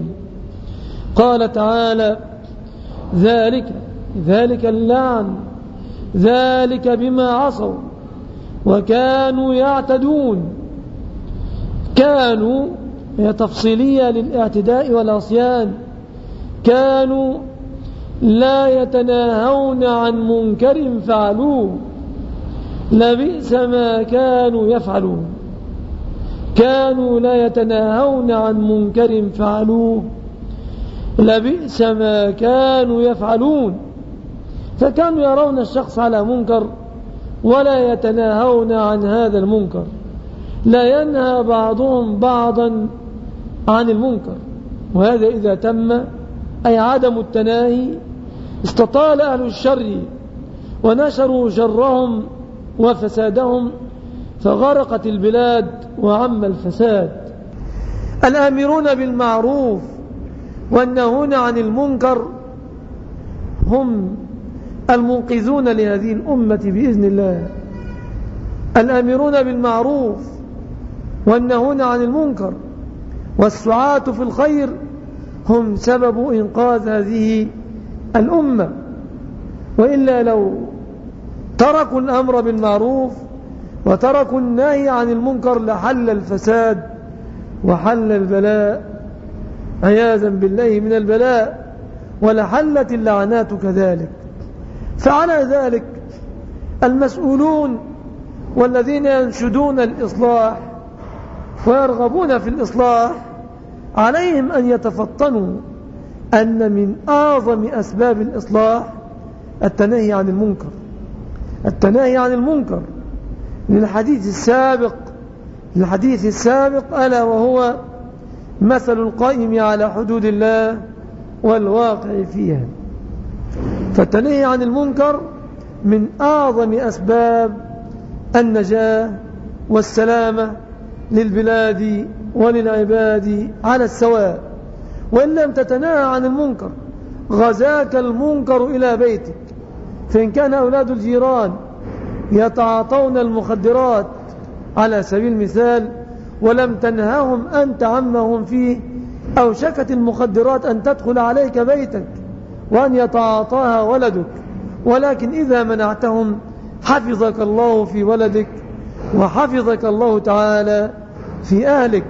قال تعالى ذلك ذلك اللعن ذلك بما عصوا وكانوا يعتدون. كانوا هي تفصيلية للإعتداء والعصيان كانوا لا يتناهون عن منكر فعلوه. لبئس ما كانوا يفعلون. كانوا لا يتناهون عن منكر فعلوه. لبئس ما كانوا يفعلون. فكانوا يرون الشخص على منكر ولا يتناهون عن هذا المنكر. لا ينهى بعضهم بعضا عن المنكر. وهذا إذا تم أي عدم التناهي استطال أهل الشر ونشروا شرهم وفسادهم فغرقت البلاد وعم الفساد. الآمرون بالمعروف والنهون عن المنكر هم المنقذون لهذه الأمة بإذن الله. الآمرون بالمعروف والنهون عن المنكر والسعاة في الخير هم سبب إنقاذ هذه الأمة. وإلا لو تركوا الأمر بالمعروف وتركوا النهي عن المنكر لحل الفساد وحل البلاء. عياذا بالله من البلاء. ولحلت اللعنات كذلك. فعلى ذلك المسؤولون والذين ينشدون الإصلاح ويرغبون في الإصلاح عليهم أن يتفطنوا أن من أعظم أسباب الإصلاح التناهي عن المنكر. التناهي عن المنكر. للحديث السابق للحديث السابق ألا وهو مثل القائم على حدود الله والواقع فيها. فالتنهي عن المنكر من أعظم أسباب النجاة والسلامة للبلاد وللعباد على السواء. وإن لم تتناهى عن المنكر غزاك المنكر إلى بيتك. فإن كان أولاد الجيران يتعاطون المخدرات على سبيل المثال ولم تنهاهم أنت عمهم فيه أو شكت المخدرات أن تدخل عليك بيتك وأن يتعاطاها ولدك ولكن إذا منعتهم حفظك الله في ولدك وحفظك الله تعالى في أهلك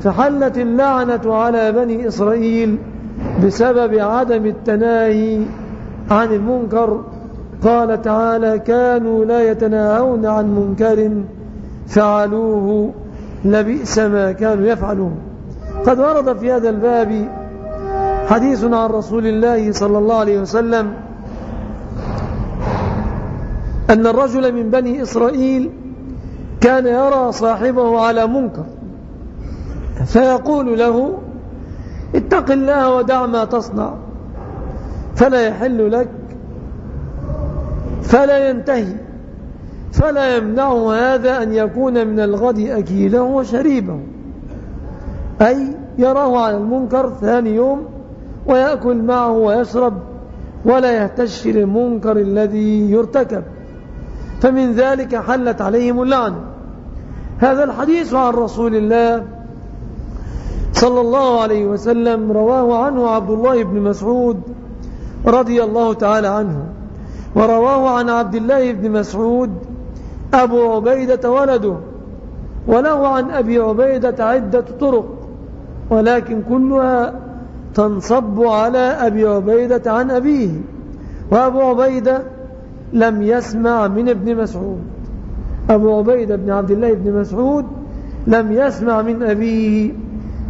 فحلت اللعنة على بني إسرائيل بسبب عدم التناهي عن المنكر قال تعالى كانوا لا يتناهون عن منكر فعلوه لبئس ما كانوا يفعلون. قد ورد في هذا الباب حديث عن رسول الله صلى الله عليه وسلم أن الرجل من بني إسرائيل كان يرى صاحبه على منكر فيقول له اتق الله ودع ما تصنع. فلا يحل لك فلا ينتهي فلا يمنعه هذا أن يكون من الغد أكيله وشريبه أي يراه على المنكر ثاني يوم ويأكل معه ويشرب ولا يهتش للمنكر الذي يرتكب. فمن ذلك حلت عليهم اللعنة هذا الحديث عن رسول الله صلى الله عليه وسلم رواه عنه عبد الله بن مسعود رضي الله تعالى عنه. ورواه عن عبد الله بن مسعود أبو عبيدة ولده وله عن أبي عبيدة عدة طرق ولكن كلها تنصب على أبي عبيدة عن أبيه. وأبو عبيدة لم يسمع من ابن مسعود. أبو عبيدة بن عبد الله بن مسعود لم يسمع من أبيه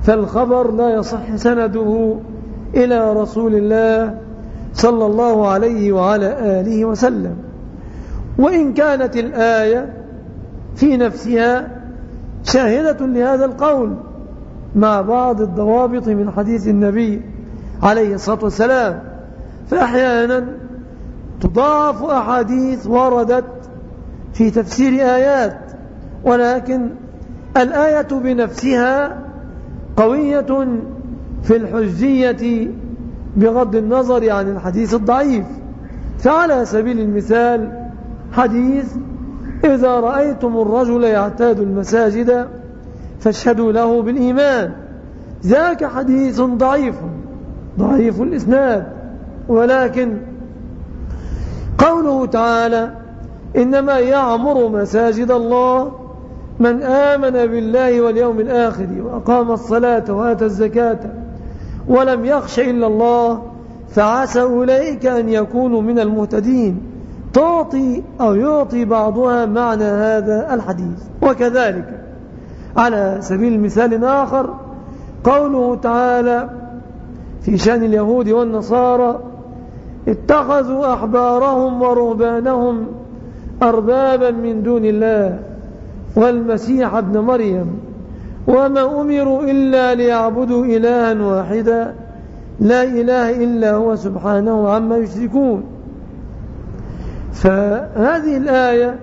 فالخبر لا يصح سنده إلى رسول الله صلى الله عليه وعلى آله وسلم. وإن كانت الآية في نفسها شاهدة لهذا القول مع بعض الضوابط من حديث النبي عليه الصلاة والسلام فأحيانا تضاعف أحاديث وردت في تفسير آيات ولكن الآية بنفسها قوية في الحجية بغض النظر عن الحديث الضعيف. فعلى سبيل المثال حديث إذا رأيتم الرجل يعتاد المساجد فاشهدوا له بالإيمان. ذاك حديث ضعيف ضعيف الإسناد. ولكن قوله تعالى إنما يعمر مساجد الله من آمن بالله واليوم الآخر وأقام الصلاة وآتى الزكاة ولم يخش إلا الله فعسى أولئك أن يكونوا من المهتدين. تعطي أو يعطي بعضها معنى هذا الحديث. وكذلك على سبيل المثال آخر قوله تعالى في شأن اليهود والنصارى اتخذوا أحبارهم ورهبانهم أربابا من دون الله والمسيح ابن مريم. وما أمروا إلا ليعبدوا إلها واحدا. لا إله إلا هو سبحانه عما يشركون. فهذه الآية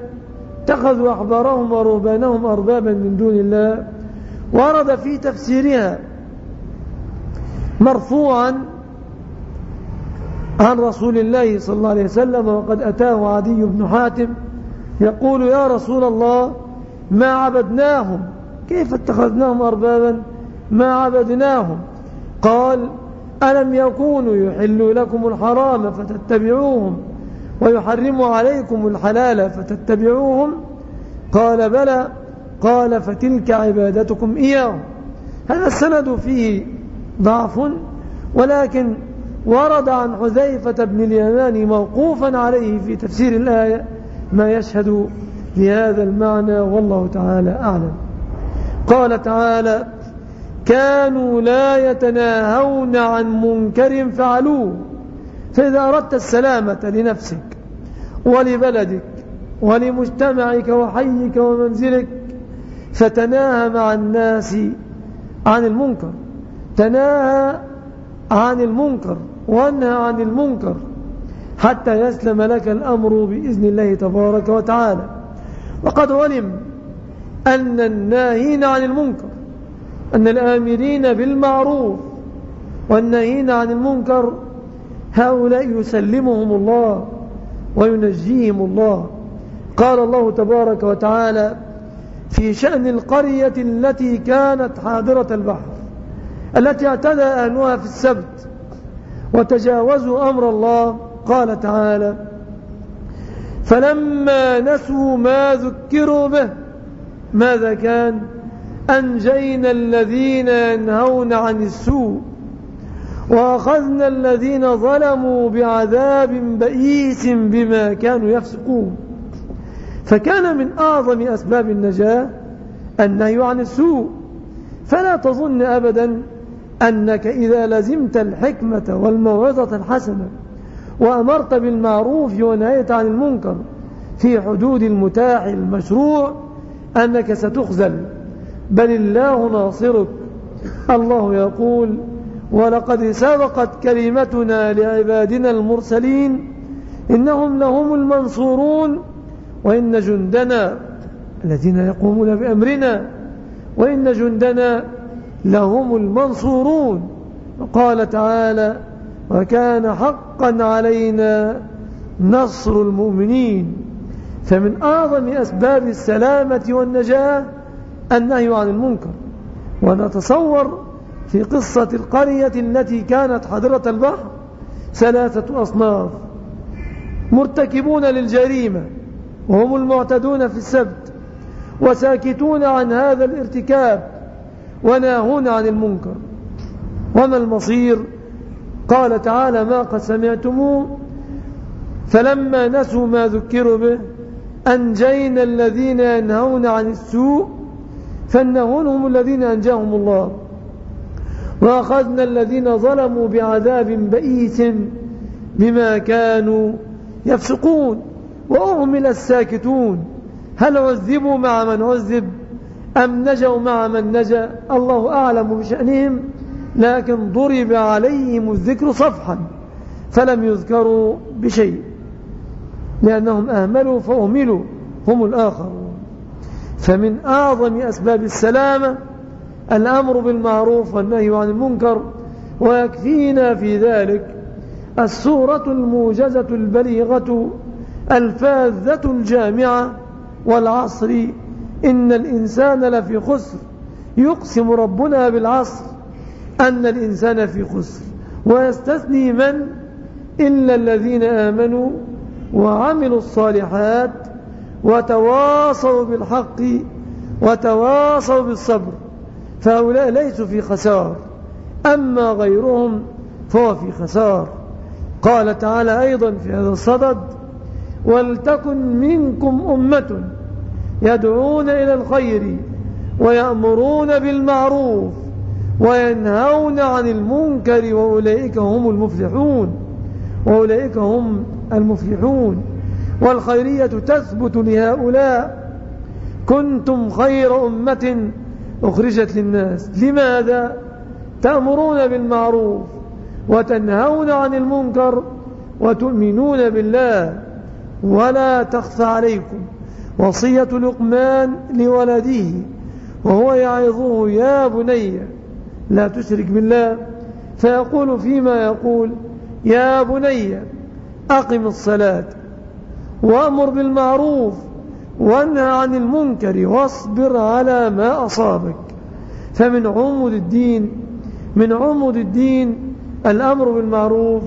اتخذوا أحبارهم ورهبانهم أربابا من دون الله ورد في تفسيرها مرفوعا عن رسول الله صلى الله عليه وسلم وقد أتاه عدي بن حاتم يقول يا رسول الله ما عبدناهم كيف اتخذناهم أربابا؟ ما عبدناهم. قال ألم يكونوا يحلوا لكم الحرام فتتبعوهم ويحرموا عليكم الحلال فتتبعوهم؟ قال بلى. قال فتلك عبادتكم إياهم. هذا السند فيه ضعف ولكن ورد عن حذيفة بن اليمان موقوفا عليه في تفسير الآية ما يشهد لهذا المعنى والله تعالى أعلم. قال تعالى كانوا لا يتناهون عن منكر فعلوه. فإذا أردت السلامة لنفسك ولبلدك ولمجتمعك وحيك ومنزلك فتناهى مع الناس عن المنكر. تناهى عن المنكر وانهى عن المنكر حتى يسلم لك الأمر بإذن الله تبارك وتعالى. وقد علم أن الناهين عن المنكر أن الآمرين بالمعروف والناهين عن المنكر. هؤلاء يسلمهم الله وينجيهم الله. قال الله تبارك وتعالى في شأن القرية التي كانت حاضرة البحر التي اعتدى أهلها في السبت وتجاوزوا أمر الله قال تعالى فلما نسوا ما ذكروا به ماذا كان؟ أنجينا الذين ينهون عن السوء وأخذنا الذين ظلموا بعذاب بئيس بما كانوا يفسقون. فكان من أعظم أسباب النجاة النهي عن السوء. فلا تظن أبدا أنك إذا لزمت الحكمة والموعظة الحسنة وأمرت بالمعروف ونهيت عن المنكر في حدود المتاح المشروع أنك ستخزل بل الله ناصرك. الله يقول ولقد سبقت كلمتنا لعبادنا المرسلين إنهم لهم المنصورون. وإن جندنا الذين يقومون بأمرنا وإن جندنا لهم المنصورون. وقال تعالى وكان حقا علينا نصر المؤمنين. فمن أعظم أسباب السلامة والنجاة النهي عن المنكر. ونتصور في قصة القرية التي كانت حضرة البحر ثلاثة أصناف مرتكبون للجريمة وهم المعتدون في السبت وساكتون عن هذا الارتكاب وناهون عن المنكر. وما المصير؟ قال تعالى ما قد سمعتموه فلما نسوا ما ذكروا به أنجينا الذين ينهون عن السوء فالنهون هم الذين أنجاهم الله. وأخذنا الذين ظلموا بعذاب بئيس بما كانوا يفسقون. وأهمل الساكتون. هل عذبوا مع من عذب؟ أم نجوا مع من نجا؟ الله أعلم بشأنهم. لكن ضرب عليهم الذكر صفحا فلم يذكروا بشيء. لأنهم أهملوا فأهملوا هم الآخرون. فمن أعظم أسباب السلامة الأمر بالمعروف والنهي عن المنكر ويكفينا في ذلك السورة الموجزة البليغة الفاذة الجامعة والعصر. إن الإنسان لفي خسر يقسم ربنا بالعصر أن الإنسان في خسر. ويستثني من؟ إلا الذين آمنوا وعملوا الصالحات وتواصوا بالحق وتواصوا بالصبر. فهؤلاء ليسوا في خسار أما غيرهم فهو في خسار. قال تعالى أيضا في هذا الصدد ولتكن منكم أمة يدعون إلى الخير ويأمرون بالمعروف وينهون عن المنكر وأولئك هم المفلحون. وأولئك هم المفلحون والخيرية تثبت لهؤلاء. كنتم خير أمة أخرجت للناس. لماذا؟ تأمرون بالمعروف وتنهون عن المنكر وتؤمنون بالله. ولا تخفى عليكم وصية لقمان لولده وهو يعظه يا بني لا تشرك بالله. فيقول فيما يقول يا بني أقم الصلاة وأمر بالمعروف وانهى عن المنكر واصبر على ما أصابك. فمن عمود الدين من عمود الدين الأمر بالمعروف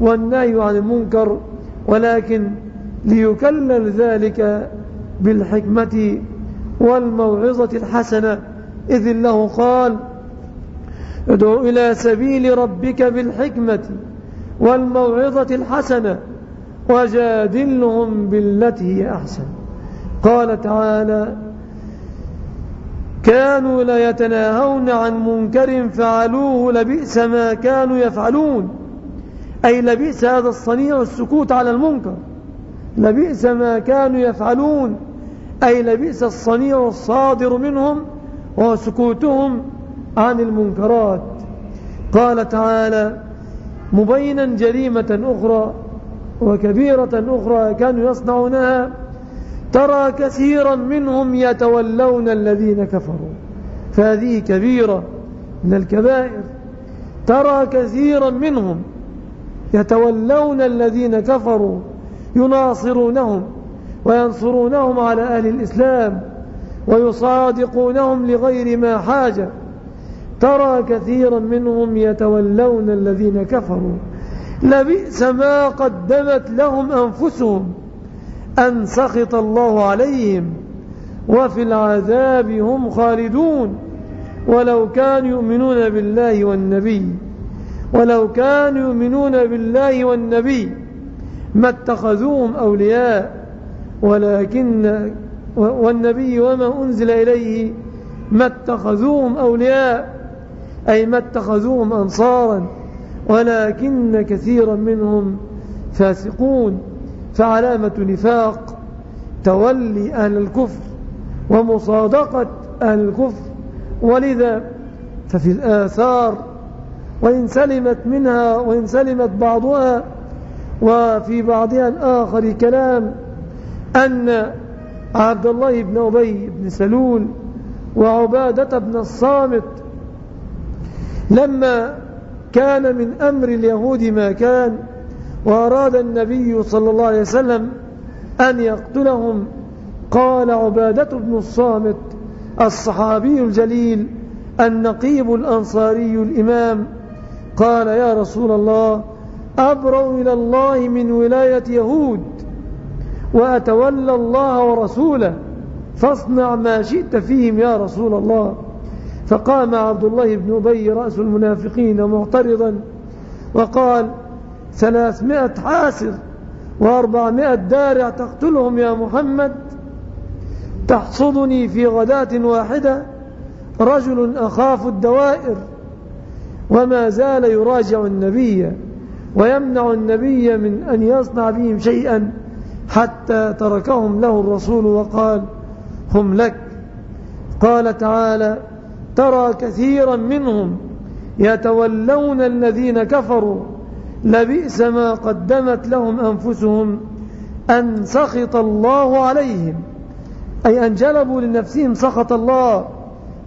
والنهي عن المنكر ولكن ليكلل ذلك بالحكمة والموعظة الحسنة. إذ الله قال ادعو إلى سبيل ربك بالحكمة والموعظة الحسنة وجادلهم بالتي هي أحسن. قال تعالى كانوا لا يتناهون عن منكر فعلوه لبئس ما كانوا يفعلون. أي لبئس هذا الصنيع السكوت على المنكر. لبئس ما كانوا يفعلون. أي لبئس الصنيع الصادر منهم وهو سكوتهم عن المنكرات. قال تعالى مبينا جريمة أخرى وكبيرة أخرى كانوا يصنعونها ترى كثيرا منهم يتولون الذين كفروا. فهذه كبيرة من الكبائر. ترى كثيرا منهم يتولون الذين كفروا يناصرونهم وينصرونهم على أهل الإسلام ويصادقونهم لغير ما حاجة. ترى كثيرا منهم يتولون الذين كفروا. لبئس ما قدمت لهم أنفسهم أن سخط الله عليهم وفي العذاب هم خالدون. ولو كانوا يؤمنون بالله والنبي ولو كانوا يؤمنون بالله والنبي ما اتخذوهم أولياء ولكن والنبي وما أنزل إليه ما اتخذوهم أولياء. أي ما اتخذوهم أنصارا ولكن كثيرا منهم فاسقون. فعلامة نفاق تولي أهل الكفر ومصادقة أهل الكفر. ولذا ففي الآثار وإن سلمت منها وإن سلمت بعضها. وفي بعضها الآخر كلام أن عبد الله بن أبي بن سلول وعبادة بن الصامت لما كان من أمر اليهود ما كان وأراد النبي صلى الله عليه وسلم أن يقتلهم قال عبادة بن الصامت الصحابي الجليل النقيب الأنصاري الإمام قال يا رسول الله أبرأ إلى الله من ولاية يهود وأتولى الله ورسوله فاصنع ما شئت فيهم يا رسول الله. فقام عبد الله بن أبي رأس المنافقين معترضا وقال ثلاثمائة حاسر وأربعمائة دارع تقتلهم يا محمد تحصدني في غداة واحدة رجل أخاف الدوائر وما زال يراجع النبي ويمنع النبي من أن يصنع بهم شيئا حتى تركهم له الرسول وقال هم لك. قال تعالى ترى كثيرا منهم يتولون الذين كفروا لبئس ما قدمت لهم أنفسهم أن سخط الله عليهم. أي أن جلبوا لنفسهم سخط الله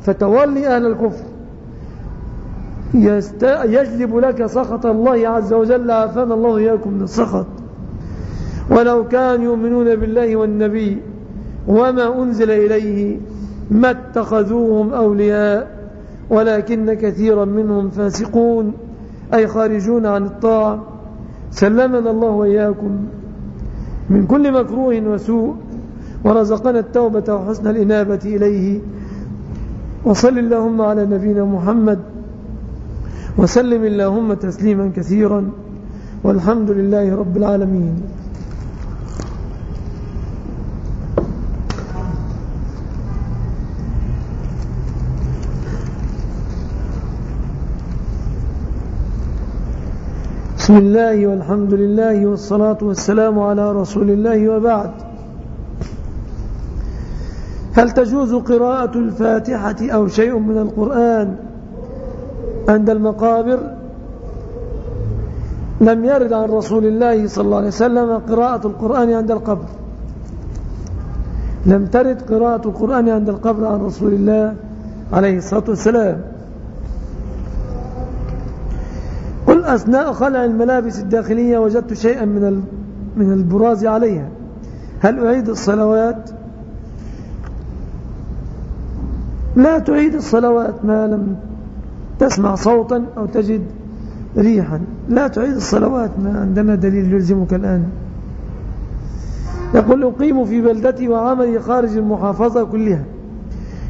فتولي أهل الكفر. يجلب لك سخط الله عز وجل عافانا الله إياكم من السخط. ولو كانوا يؤمنون بالله والنبي وما أنزل إليه ما اتخذوهم أولياء ولكن كثيرا منهم فاسقون أي خارجون عن الطاعة. سلمنا الله وإياكم من كل مكروه وسوء ورزقنا التوبة وحسن الإنابة إليه. وصل اللهم على نبينا محمد وسلم اللهم تسليما كثيرا. والحمد لله رب العالمين. بسم الله والحمد لله والصلاة والسلام على رسول الله وبعد. هل تجوز قراءة الفاتحة أو شيء من القرآن عند المقابر؟ لم يرد عن رسول الله صلى الله عليه وسلم قراءة القرآن عند القبر. لم ترد قراءة القرآن عند القبر عن رسول الله عليه الصلاة والسلام. قل أثناء خلع الملابس الداخلية وجدت شيئا من من البراز عليها. هل أعيد الصلوات؟ لا تعيد الصلوات ما لم تسمع صوتا أو تجد ريحا. لا تعيد الصلوات ما عندنا دليل يلزمك الآن. يقول أقيم في بلدتي وعملي خارج المحافظة كلها.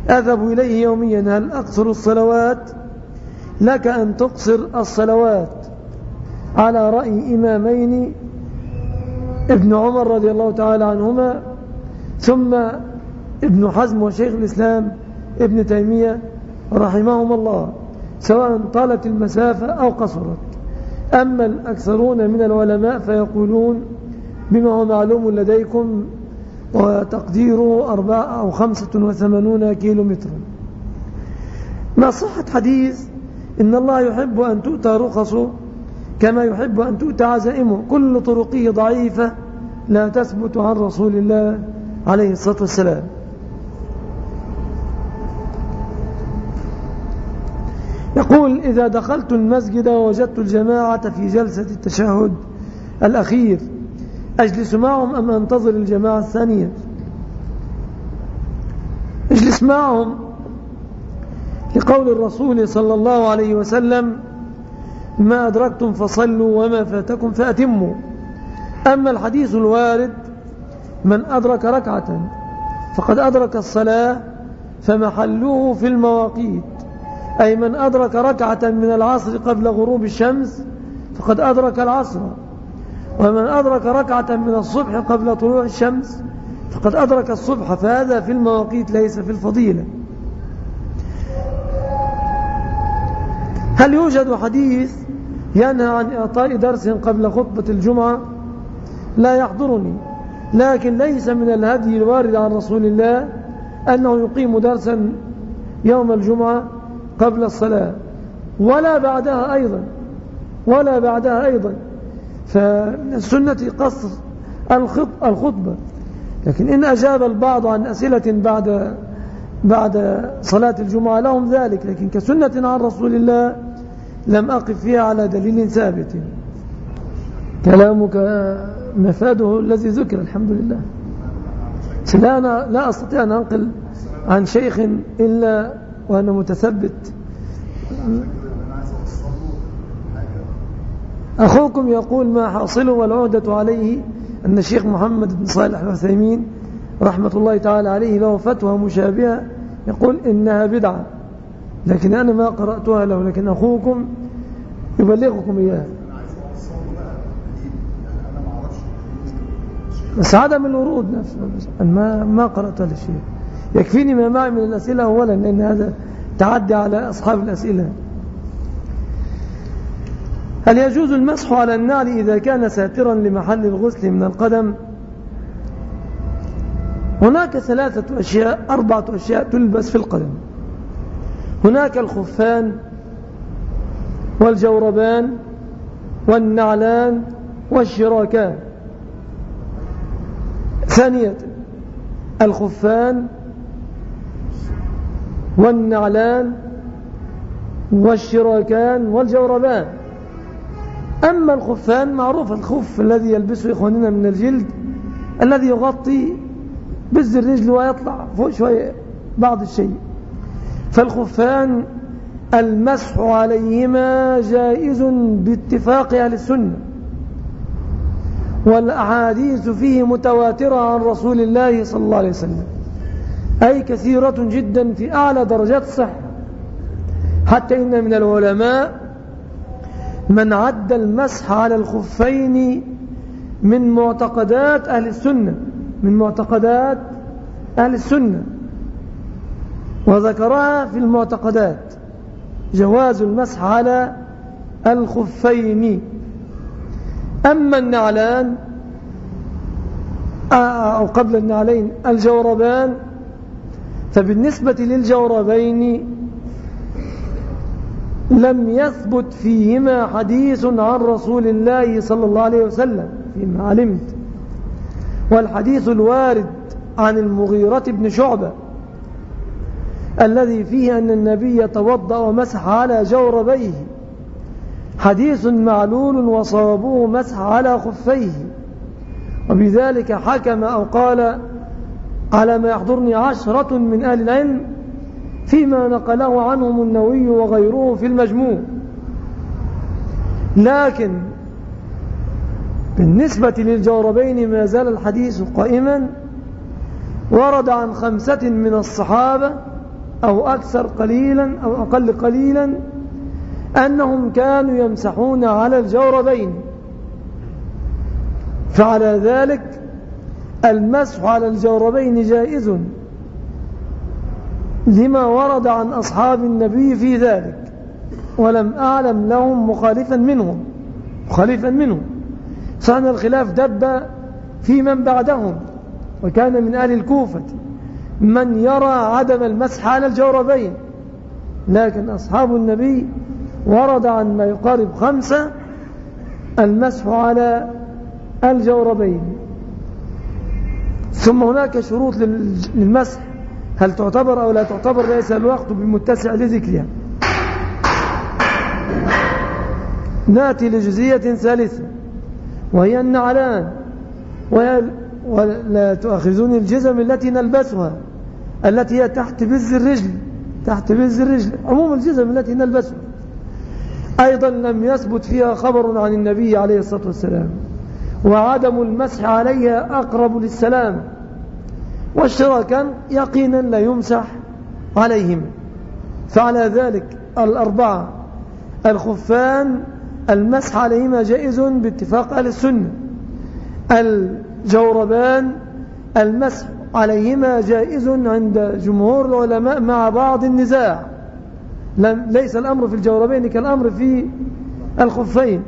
أذهب إليه يوميا. هل أقصر الصلوات؟ لك أن تقصر الصلوات. على رأي إمامين ابن عمر رضي الله تعالى عنهما ثم ابن حزم وشيخ الإسلام ابن تيمية رحمهم الله سواء طالت المسافة أو قصرت. أما الأكثرون من العلماء فيقولون بما هو معلوم لديكم وتقديره أربعة أو خمسة وثمانون كيلو متر ما صحة حديث إن الله يحب أن تؤتى رخصه كما يحب أن تؤتى عزائمه. كل طرقه ضعيفة لا تثبت عن رسول الله عليه الصلاة والسلام. يقول إذا دخلت المسجد ووجدت الجماعة في جلسة التشهد الأخير أجلس معهم أم أنتظر الجماعة الثانية؟ أجلس معهم لقول الرسول صلى الله عليه وسلم ما أدركتم فصلوا وما فاتكم فأتموا. أما الحديث الوارد من أدرك ركعة فقد أدرك الصلاة فمحله في المواقيت. أي من أدرك ركعة من العصر قبل غروب الشمس فقد أدرك العصر. ومن أدرك ركعة من الصبح قبل طلوع الشمس فقد أدرك الصبح فهذا في المواقيت ليس في الفضيلة. هل يوجد حديث ينهى عن إعطاء درس قبل خطبة الجمعة؟ لا يحضرني. لكن ليس من الهدي الوارد عن رسول الله أنه يقيم درسا يوم الجمعة قبل الصلاة. ولا بعدها أيضا. ولا بعدها أيضا. فمن السنة قصر الخطبة. لكن إن أجاب البعض عن أسئلة بعد بعد صلاة الجمعة لهم ذلك. لكن كسنة عن رسول الله لم أقف فيها على دليل ثابت. كلامك مفاده الذي ذكر الحمد لله. لا, أنا لا أستطيع أن أنقل عن شيخ إلا وأنا متثبت. أخوكم يقول ما حاصله والعهدة عليه أن الشيخ محمد بن صالح العثيمين رحمة الله تعالى عليه له فتوى مشابهة يقول إنها بدعة. لكن أنا ما قرأتها له لكن أخوكم يبلغكم إياها بس عدم الورود نفسه. ما ما قرأت هذا الشيء. يكفيني ما معي من الأسئلة أولا لأن هذا تعدي على أصحاب الأسئلة. هل يجوز المسح على النعل إذا كان ساترا لمحل الغسل من القدم؟ هناك ثلاثة أشياء أربعة أشياء تلبس في القدم. هناك الخفان والجوربان والنعلان والشراكان. ثانية الخفان والنعلان والشراكان والجوربان. أما الخفان معروف الخف الذي يلبسه إخواننا من الجلد الذي يغطي بز الرجل ويطلع فوق شوية بعض الشيء. فالخفان المسح عليهما جائز باتفاق أهل السنة والأحاديث فيه متواترة عن رسول الله صلى الله عليه وسلم أي كثيرة جدا في أعلى درجات الصحة. حتى إن من العلماء من عد المسح على الخفين من معتقدات أهل السنة من معتقدات أهل السنة وذكرها في المعتقدات. جواز المسح على الخفين. أما النعلان أو قبل النعلين الجوربان فبالنسبة للجوربين لم يثبت فيهما حديث عن رسول الله صلى الله عليه وسلم فيما علمت. والحديث الوارد عن المغيرة بن شعبة الذي فيه أن النبي توضأ ومسح على جوربيه حديث معلول وصوابه مسح على خفيه. وبذلك حكم أو قال على ما يحضرني عشرة من أهل العلم فيما نقله عنهم النووي وغيره في المجموع. لكن بالنسبة للجوربين ما زال الحديث قائما. ورد عن خمسة من الصحابة أو أكثر قليلا أو أقل قليلا أنهم كانوا يمسحون على الجوربين. فعلى ذلك المسح على الجوربين جائز لما ورد عن أصحاب النبي في ذلك ولم أعلم لهم مخالفا منهم مخالفا منهم. صان الخلاف دب في من بعدهم وكان من أهل الكوفة. من يرى عدم المسح على الجوربين. لكن أصحاب النبي ورد عن ما يقارب خمسة المسح على الجوربين. ثم هناك شروط للمسح. هل تعتبر أو لا تعتبر؟ ليس الوقت بمتسع لذكرها. نأتي لجزية ثالثة. وهي النعلان. ولا تؤخذوني الجزم التي نلبسها. التي هي تحت بز الرجل تحت بز الرجل. عموم الجزم التي نلبسها أيضا لم يثبت فيها خبر عن النبي عليه الصلاة والسلام. وعدم المسح عليها أقرب للسلام. والشراكان يقينا لا يمسح عليهم. فعلى ذلك الأربعة الخفان المسح عليهما جائز باتفاق أهل السنة. الجوربان المسح عليهما جائز عند جمهور العلماء مع بعض النزاع. ليس الأمر في الجوربين كالأمر في الخفين.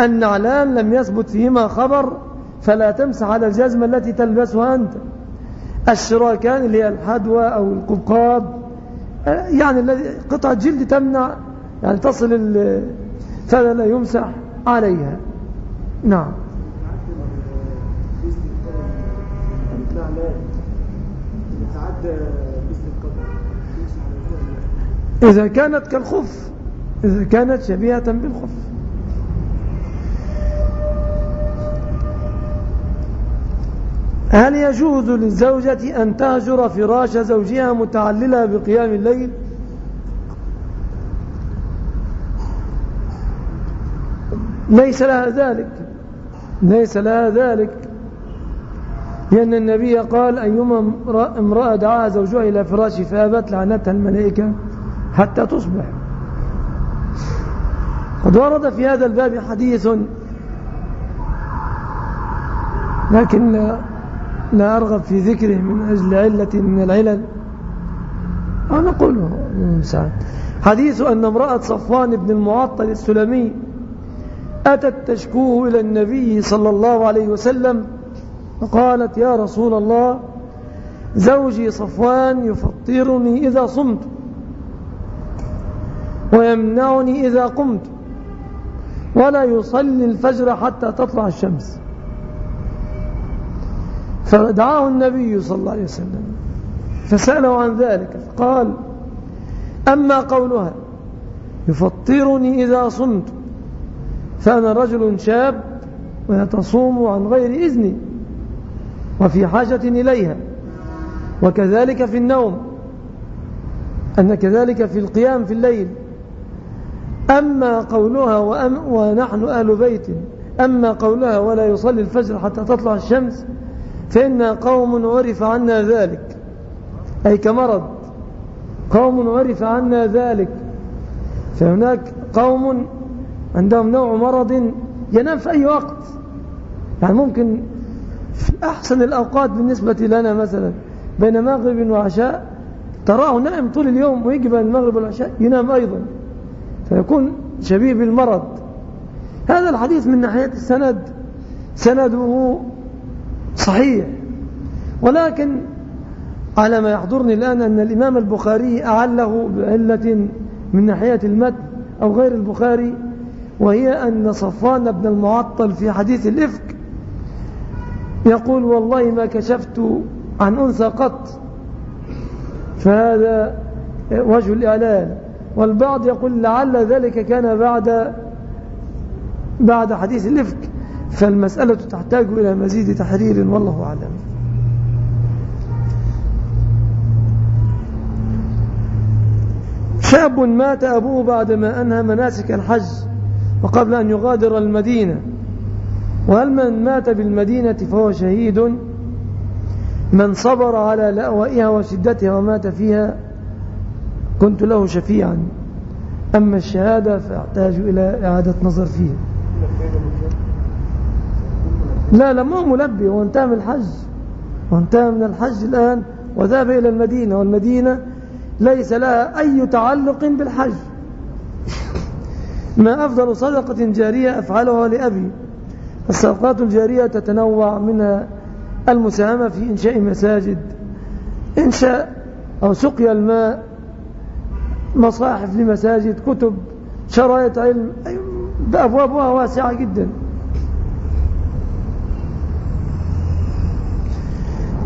النعلان لم يثبت فيهما خبر فلا تمسح على الجزمة التي تلبسها أنت. الشراكان اللي هي الحدوى أو القبقاب يعني الذي قطعة جلد تمنع يعني تصل فلا لا يمسح عليها. نعم. إذا كانت كالخف إذا كانت شبيهة بالخف. هل يجوز للزوجة أن تهجر فراش زوجها متعللة بقيام الليل؟ ليس لها ذلك. ليس لها ذلك. لأن النبي قال أيما امرأة دعاها زوجها إلى فراشه فأبت لعنتها الملائكة حتى تصبح. قد ورد في هذا الباب حديث لكن لا, لا أرغب في ذكره من أجل علة من العلل. أو نقوله حديث أن امرأة صفوان بن المعطل السلمي أتت تشكوه إلى النبي صلى الله عليه وسلم فقالت يا رسول الله زوجي صفوان يفطرني إذا صمت ويمنعني إذا قمت ولا يصلي الفجر حتى تطلع الشمس. فدعاه النبي صلى الله عليه وسلم فسأله عن ذلك فقال أما قولها يفطرني إذا صمت فأنا رجل شاب ويتصوم عن غير إذني. وفي حاجة إليها وكذلك في النوم أن كذلك في القيام في الليل. أما قولها وأم ونحن أهل بيت أما قولها ولا يصلي الفجر حتى تطلع الشمس فإنا قوم عرف عنا ذلك. أي كمرض قوم عرف عنا ذلك. فهناك قوم عندهم نوع مرض ينام في أي وقت. يعني ممكن في أحسن الأوقات بالنسبة لنا مثلا بين مغرب وعشاء. تراه نائم طول اليوم ويجي بين المغرب والعشاء ينام أيضا. فيكون شبيه بالمرض. هذا الحديث من ناحية السند. سنده صحيح. ولكن على ما يحضرني الآن أن الإمام البخاري أعله بعلة من ناحية المتن أو غير البخاري وهي أن صفوان بن المعطل في حديث الإفك يقول والله ما كشفت عن أنثى قط. فهذا وجه الإعلان. والبعض يقول لعل ذلك كان بعد بعد حديث الإفك. فالمسألة تحتاج إلى مزيد تحرير والله أعلم. شاب مات أبوه بعدما أنهى مناسك الحج وقبل أن يغادر المدينة. وهل من مات بالمدينة فهو شهيد؟ من صبر على لأوائها وشدتها ومات فيها كنت له شفيعا. أما الشهادة فأحتاج إلى إعادة نظر فيها. لا لا ما هو ملبي هو انتهى من الحج. وانتهى من الحج الآن وذهب إلى المدينة والمدينة ليس لها أي تعلق بالحج. ما أفضل صدقة جارية أفعلها لأبي. الصدقات الجارية تتنوع منها المساهمة في إنشاء مساجد إنشاء أو سقيا الماء مصاحف لمساجد كتب شرايط علم أبوابها واسعة جدا.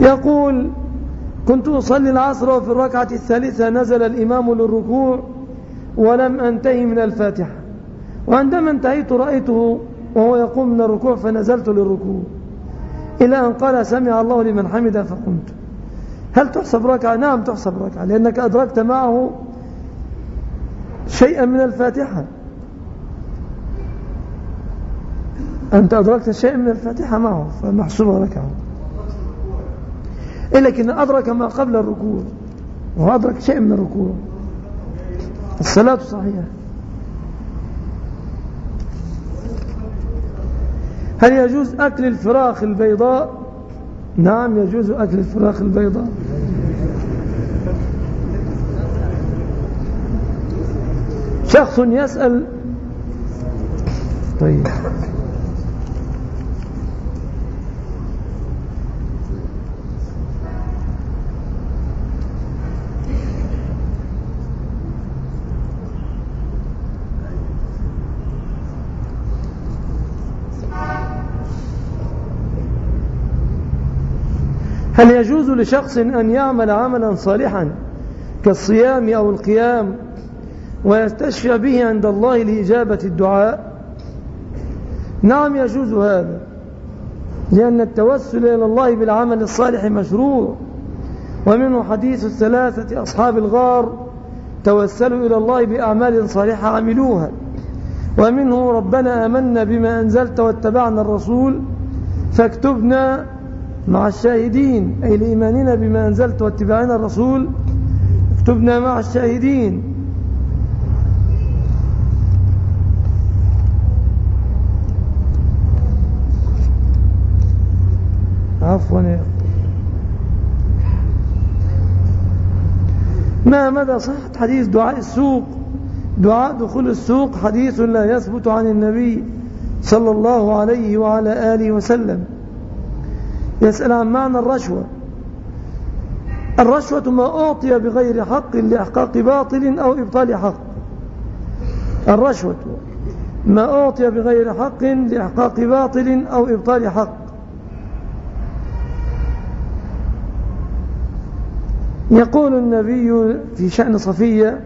يقول كنت أصلي العصر وفي الركعة الثالثة نزل الإمام للركوع ولم أنتهي من الفاتحة وعندما انتهيت رأيته وهو يقوم من الركوع فنزلت للركوع. إلى أن قال سمع الله لمن حمده فقمت. هل تحسب ركعة؟ نعم تحسب ركعة لأنك أدركت معه شيئا من الفاتحة. أنت أدركت شيئا من الفاتحة معه فمحسوبة ركعة. لكن أدرك ما قبل الركوع وأدرك شيء من الركوع. الصلاة صحيحة. هل يجوز أكل الفراخ البيضاء؟ نعم يجوز أكل الفراخ البيضاء. شخص يسأل طيب. هل يجوز لشخص أن يعمل عملا صالحا كالصيام أو القيام ويستشفى به عند الله لإجابة الدعاء. نعم يجوز هذا لأن التوسل إلى الله بالعمل الصالح مشروع. ومنه حديث الثلاثة أصحاب الغار توسلوا إلى الله بأعمال صالحة عملوها. ومنه ربنا آمنا بما أنزلت واتبعنا الرسول فاكتبنا مع الشاهدين أي لإيماننا بما أنزلت واتباعنا الرسول. اكتبنا مع الشاهدين. عفوا ما مدى صحة حديث دعاء السوق؟ دعاء دخول السوق حديث لا يثبت عن النبي صلى الله عليه وعلى آله وسلم. يسأل عن معنى الرشوة. الرشوة ما أعطي بغير حق لإحقاق باطل أو إبطال حق. الرشوة ما أعطي بغير حق لإحقاق باطل أو إبطال حق. يقول النبي في شأن صفية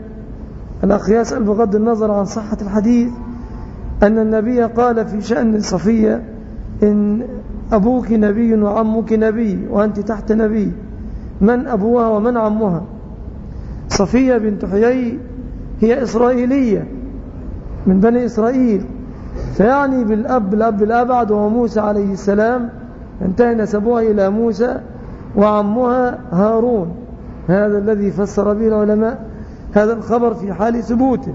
الأخ يسأل بغض النظر عن صحة الحديث أن النبي قال في شأن صفية إن أبوك نبي وعمك نبي وأنت تحت نبي. من أبوها ومن عمها؟ صفية بنت حيي هي إسرائيلية من بني إسرائيل. فيعني بالأب الأب الأبعد وهو موسى عليه السلام. انتهى نسبوها إلى موسى وعمها هارون. هذا الذي فسر به العلماء هذا الخبر في حال ثبوته.